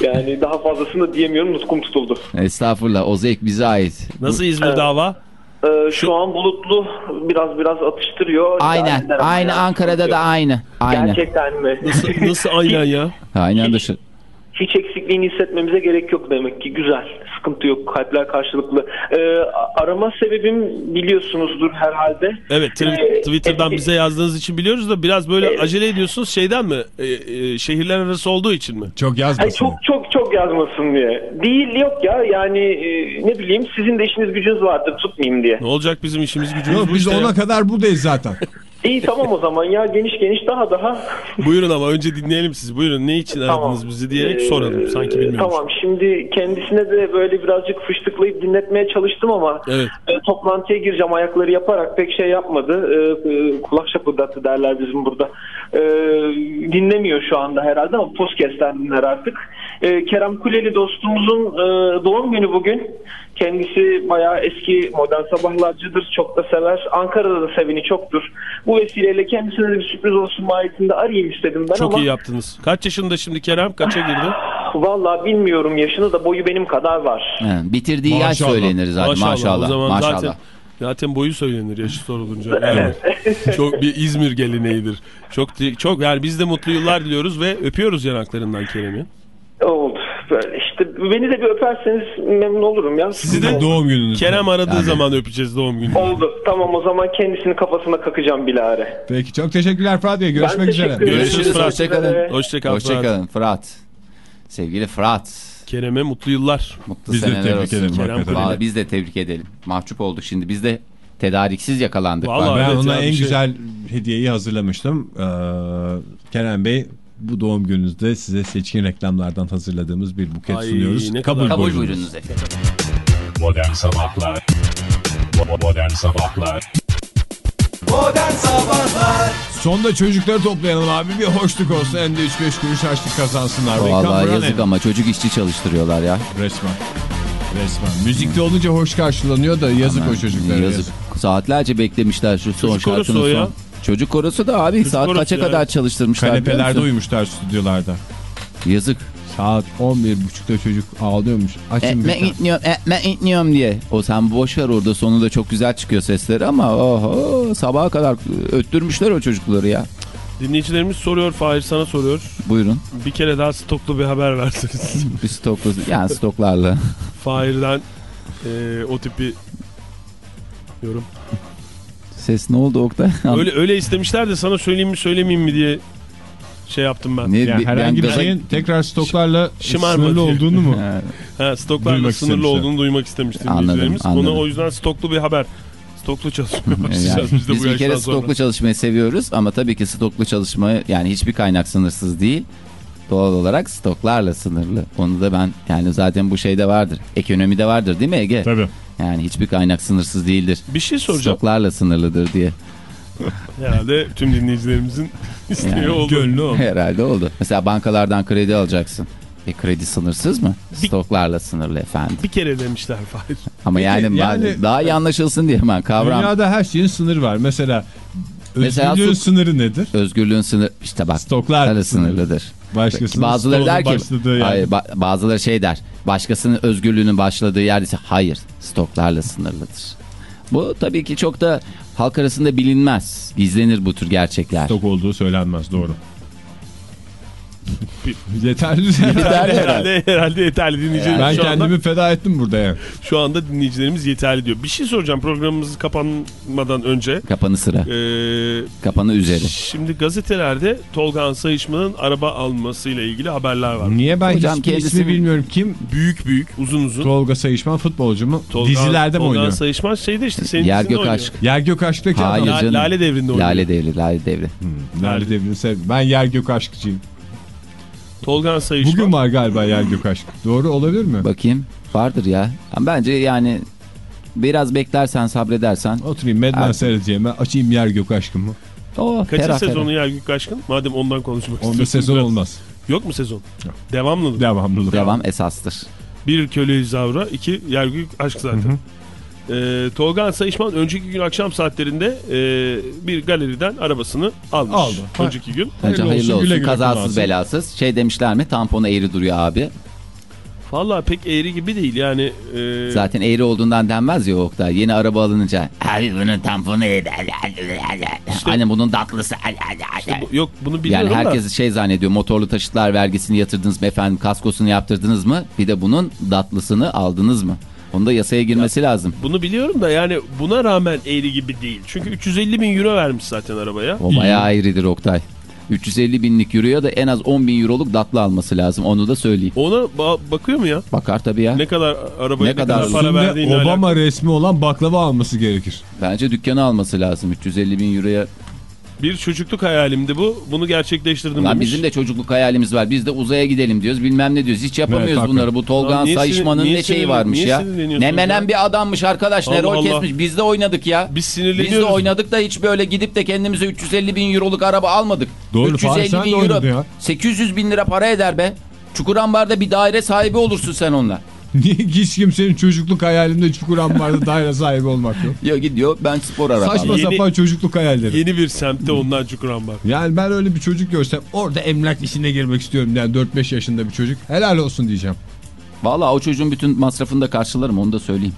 yani daha fazlasını da diyemiyorum. Nutkum tutuldu. Estağfurullah o zevk bize ait. Nasıl İzmir dava? Ee, şu an bulutlu biraz biraz atıştırıyor. Aynen. Yani, Aynı Ankara'da da aynı. Aynı. Gerçekten mi? Nasıl, nasıl aynen ya? Aynen dışı. Hiç eksikliğini hissetmemize gerek yok demek ki. Güzel. Sıkıntı yok. Kalpler karşılıklı. Ee, arama sebebim biliyorsunuzdur herhalde. Evet tw- Ee, Twitter'dan e- bize yazdığınız için biliyoruz da biraz böyle Evet. acele ediyorsunuz şeyden mi? Ee, e, şehirler arası olduğu için mi? Çok yazmasın. çok çok çok yazmasın diye. Değil yok ya yani e, ne bileyim sizin de işiniz gücünüz vardır tutmayayım diye. Ne olacak bizim işimiz gücümüz Yok bu biz işte ona ya. kadar buradayız zaten. İyi tamam o zaman ya geniş geniş daha daha. Buyurun ama önce dinleyelim sizi. Buyurun ne için Tamam. aradınız bizi diyerek Ee, soralım. Sanki bilmiyormuş. Tamam şimdi kendisine de böyle birazcık fıştıklayıp dinletmeye çalıştım ama Evet. e, toplantıya gireceğim ayakları yaparak pek şey yapmadı. E, e, kulak şapırdattı derler bizim burada. E, dinlemiyor şu anda herhalde ama podcast'ten dinler artık. E, Kerem Kuleli dostumuzun e, doğum günü bugün. Kendisi bayağı eski modern sabahlarcıdır. Çok da sever. Ankara'da da sevini çoktur. Bu vesileyle kendisine de bir sürpriz olsun mahiyetinde arayayım istedim ben Çok ama iyi yaptınız. Kaç yaşında şimdi Kerem? Kaça girdi? vallahi bilmiyorum yaşını da boyu benim kadar var. He, bitirdiği yaş Maşallah. söylenir zaten maşallah. O zaman maşallah. zaten zaten boyu söylenir yaşı sorulunca. Yani çok bir İzmir geleneğidir. Çok çok yani biz de mutlu yıllar diliyoruz ve öpüyoruz yanaklarından Kerem'i. Oldu. İşte beni de bir öperseniz memnun olurum ya. Sizi de Doğum gününüz. Kerem aradığı Yani. zaman öpeceğiz doğum günü. Oldu. Tamam o zaman kendisini kafasına kakacağım bilahare. Peki çok teşekkürler Fırat Bey. Görüşmek Ben üzere. Görüşürüz Fırat. Hoşçakalın. Hoşçakal. Fırat. Hoşçakalın Fırat. Sevgili Fırat. Kerem'e mutlu yıllar. Mutlu Biz de seneler tebrik olsun. edelim Kerem. Vallahi biz de tebrik edelim. Mahcup olduk şimdi. Biz de tedariksiz yakalandık. Vallahi. Ben Evet ona en şey- güzel hediyeyi hazırlamıştım. Ee, Kerem Bey bu doğum gününüzde size seçkin reklamlardan hazırladığımız bir buket Ay, sunuyoruz. ne Kabul, Kabul buyurunuz. buyurunuz efendim. Modern Sabahlar Modern Sabahlar Modern Sabahlar Sonda çocukları toplayalım abi. Bir hoşluk olsun. Hem de 3-5 kuruş harçlık kazansınlar. Vallahi yazık ama çocuk işçi çalıştırıyorlar ya. Resmen. Resmen. Müzikte olunca hoş karşılanıyor da yazık Aman, o çocuklara. Yazık. yazık. Saatlerce beklemişler şu son korosu şarkının o ya. Çocuk korosu da abi saat korosu kaça ya. kadar çalıştırmışlar Kanepelerde uyumuşlar stüdyolarda. Yazık. Saat 11.30'da çocuk ağlıyormuş. Açın Ekmek lütfen. itmiyorum, ekmek itmiyorum diye. O sen boş ver orada sonunda çok güzel çıkıyor sesleri ama oho, sabaha kadar öttürmüşler o çocukları ya. Dinleyicilerimiz soruyor Fahir sana soruyor. Buyurun. Bir kere daha stoklu bir haber verseniz. Bir stoklu, yani stoklarla. Fahir'den e, o tipi yorum. Ses ne oldu Oktay? Öyle öyle istemişler de sana söyleyeyim mi söylemeyeyim mi diye şey yaptım ben. Ne, Yani herhangi bir şeyin tekrar stoklarla sınırlı olduğunu mu? Ha, stoklarla Duymak sınırlı istemişler. olduğunu duymak istemiş Anladım, anladım. Ona o yüzden stoklu bir haber. Stoklu çalışmaya yani başlayacağız biz de biz bu bir kere yaştan sonra. stoklu çalışmayı seviyoruz ama tabii ki stoklu çalışma yani hiçbir kaynak sınırsız değil. Doğal olarak stoklarla sınırlı. Onu da ben yani zaten bu şeyde vardır. Ekonomide vardır değil mi Ege? Tabii. Yani hiçbir kaynak sınırsız değildir. Bir şey soracağım. Stoklarla sınırlıdır diye. Herhalde tüm dinleyicilerimizin isteği Yani oldu. Gönlü o. Herhalde oldu. Mesela bankalardan kredi alacaksın. E kredi sınırsız mı? Bir- Stoklarla sınırlı efendim. Bir kere demişler Fahir. Ama Peki, yani, yani- daha iyi anlaşılsın diye ben kavram. Dünyada her şeyin sınırı var. Mesela Mesela özgürlüğün su- sınırı nedir? Özgürlüğün sınır işte bak. Stoklar Sınırlı sınırı. sınırlıdır. Başkasının Bazıları der ki yer. hayır, ba- bazıları şey der. Başkasının özgürlüğünün başladığı yerde ise hayır stoklarla sınırlıdır. Bu tabii ki çok da halk arasında bilinmez. Gizlenir bu tür gerçekler. Stok olduğu söylenmez doğru. Yeterli. Yeterli herhalde. herhalde, herhalde yeterli dinleyicilerimiz ben şu anda, kendimi feda ettim burada yani. şu anda dinleyicilerimiz yeterli diyor. Bir şey soracağım programımız kapanmadan önce. Kapanı sıra. Ee, Kapanı üzeri. şimdi gazetelerde Tolga Sayışman'ın araba almasıyla ilgili haberler var. Niye ben Hocam kendisi ismi mi- bilmiyorum. Kim? Büyük büyük uzun uzun. Tolga Sayışman futbolcu mu? Tolga- Dizilerde mi Tolga oynuyor? Sayışman şeyde işte senin Yer gök oynuyor. aşk. Yer Gökaşk'taki Hayır adam. Lale Devri'nde oynuyor. Lale devri, lale devri. Lale Devri'ni sev. Ben Yer Gökaşk'cıyım. Tolga Sayışman. Bugün var galiba Yer Gökaşk. Doğru olabilir mi? Bakayım. Vardır ya. Ama Bence yani biraz beklersen sabredersen. Oturayım Mad Men Abi. seyredeceğime açayım Yer Gökaşk'ımı. O Kaçın ferah sezonu ferah. Yer Gök Aşkın? Madem ondan konuşmak Onda istiyorsun sezon biraz. olmaz. Yok mu sezon? Devamlı mı? Devamlılık. Devam esastır. Bir köle zavra, iki Yer Gök Aşk zaten. Ee, Tolga Sayışman önceki gün akşam saatlerinde e, bir galeriden arabasını almış. Aldı. Önceki gün. Hayırlı hayırlı olsun, olsun. güle güle Kazasız kullansın. belasız. Şey demişler mi? Tamponu eğri duruyor abi. Vallahi pek eğri gibi değil yani. e, Zaten eğri olduğundan denmez ya Oktay. Yeni araba alınınca. Abi bunun tamponu eğri. Hani bunun tatlısı. bu- yok bunu biliyorum Yani herkes da. şey zannediyor motorlu taşıtlar vergisini yatırdınız mı efendim kaskosunu yaptırdınız mı bir de bunun datlısını aldınız mı? Onda yasaya girmesi lazım. Bunu biliyorum da yani buna rağmen eğri gibi değil. Çünkü 350 bin euro vermiş zaten arabaya. O bayağı ayrıdır Oktay. 350 binlik euroya da en az 10 bin euroluk datlı alması lazım onu da söyleyeyim. Ona ba- bakıyor mu ya? Bakar tabii ya. Ne kadar arabaya Ne ne, kadar kadar, para verdiğini Obama resmi olan baklava alması gerekir. Bence dükkanı alması lazım 350 bin euroya. Bir çocukluk hayalimdi bu. Bunu gerçekleştirdim Lan demiş. bizim de çocukluk hayalimiz var. Biz de uzaya gidelim diyoruz. Bilmem ne diyoruz. Hiç yapamıyoruz Evet, bunları. Bu Tolgan Sayışman'ın ne şeyi varmış ya. Ne menen bir adammış arkadaş. Ne rol kesmiş. Biz de oynadık ya. Biz Biz sinirleniyoruz. de oynadık da hiç böyle gidip de kendimize 350 bin euroluk araba almadık. Doğru, Fahri, 350 sen bin euro. oynadın ya. 800 bin lira para eder be. Çukurambar'da bir daire sahibi olursun sen onunla. Niye hiç kimsenin çocukluk hayalinde çukuran vardı daire sahibi olmak yok. Ya gidiyor ben spor araba Saçma. Yeni- sapan çocukluk hayalleri. Yeni bir semtte ondan çukuran var. Yani ben öyle bir çocuk görsem orada emlak işine girmek istiyorum yani 4-5 yaşında bir çocuk. Helal olsun diyeceğim. Valla o çocuğun bütün masrafını da karşılarım onu da söyleyeyim.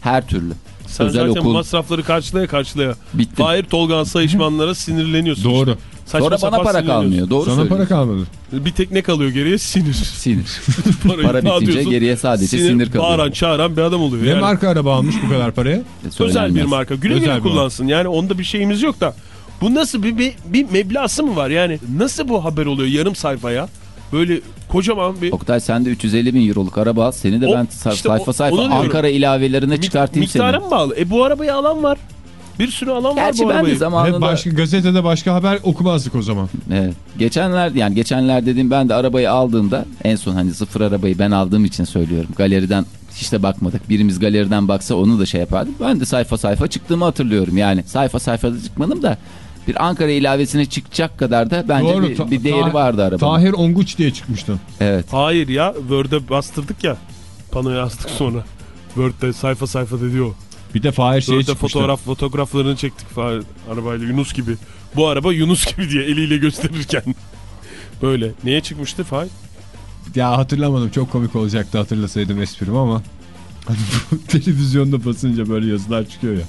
Her türlü. Sen Özel zaten okul. masrafları karşılaya karşılaya. Bitti. Fahir Tolgan sayışmanlara sinirleniyorsun. Doğru. Saçma Sonra bana para kalmıyor. Doğru Sana para kalmadı. Bir tek ne kalıyor geriye? Sinir. Sinir. Parayı Para bitince geriye sadece sinir kalıyor. Bağıran çağıran bir adam oluyor. Ne yani. marka araba almış bu kadar paraya? Özel bir marka. Güle güle kullansın. Yani onda bir şeyimiz yok da. Bu nasıl bir, bir, bir meblası mı var? Yani nasıl bu haber oluyor yarım sayfaya? Böyle kocaman bir Oktay sen de 350 bin euroluk araba al. Seni de O- ben işte sayfa o- sayfa onu diyorum. Ankara ilavelerine mik- çıkartayım seni. miktara mı bağlı? E bu arabayı alan var. Bir sürü alan Gerçi var bu ben de arabayı. Hep zamanında... başka gazetede başka haber okumazdık o zaman. Evet. Geçenler yani geçenler dediğim ben de arabayı aldığımda en son hani sıfır arabayı ben aldığım için söylüyorum. Galeriden hiç de bakmadık. Birimiz galeriden baksa onu da şey yapardık. Ben de sayfa sayfa çıktığımı hatırlıyorum. Yani sayfa sayfada çıkmadım da bir Ankara ilavesine çıkacak kadar da bence Doğru, bir, bir değeri ta- vardı arabanın. Tahir Onguç diye çıkmıştı. Evet. Hayır ya Word'e bastırdık ya. Panoya yazdık sonra. Word'de sayfa sayfa dedi o. Bir de Fahir şeye çıkmıştı. fotoğraf fotoğraflarını çektik falan arabayla Yunus gibi. Bu araba Yunus gibi diye eliyle gösterirken. Böyle. Neye çıkmıştı Fahir? Ya hatırlamadım çok komik olacaktı hatırlasaydım esprim ama. Televizyonda basınca böyle yazılar çıkıyor ya.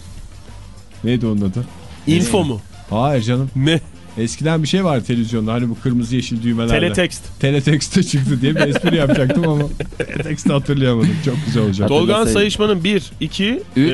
Neydi onun adı? Info mu? Hayır canım. Ne? Eskiden bir şey vardı televizyonda hani bu kırmızı yeşil düğmelerle. Teletext. Teletekste çıktı diye bir espri yapacaktım ama teletekste hatırlayamadım. Çok güzel olacak. Tolgan Sayışman'ın 1, 2, Üç,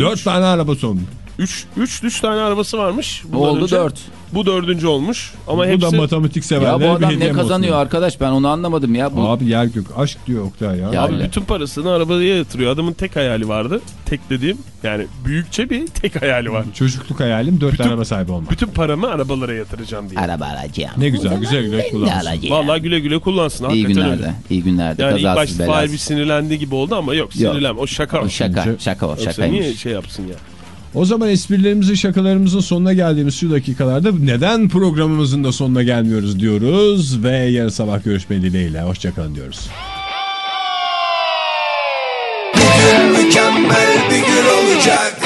4 tane araba sondu. 3, 3, 3 tane arabası varmış. Bundan Oldu önce. 4. Bu dördüncü olmuş. Ama bu hepsi... da matematik Ya severler. bu bir adam ne kazanıyor olsun? arkadaş ben onu anlamadım ya. Bu Abi yer gök aşk diyor Oktay ya. Ya Abi bütün parasını arabaya yatırıyor. Adamın tek hayali vardı. Tek dediğim yani büyükçe bir tek hayali var. Çocukluk hayalim 4 tane araba sahibi olmak. Bütün paramı arabalara yatıracağım diye. araba alacağım. Ne güzel güzel güzel kullansın. Vallahi güle güle kullansın. İyi günlerde. öyle. iyi günlerde. Yani ilk başta Fahir bir sinirlendi gibi oldu ama yok sinirlen. O şaka. O şaka. Şaka o Yoksa şakaymış. niye şey yapsın ya? O zaman esprilerimizin şakalarımızın sonuna geldiğimiz şu dakikalarda neden programımızın da sonuna gelmiyoruz diyoruz ve yarın sabah görüşme dileğiyle hoşçakalın diyoruz. Mükemmel bir gün olacak.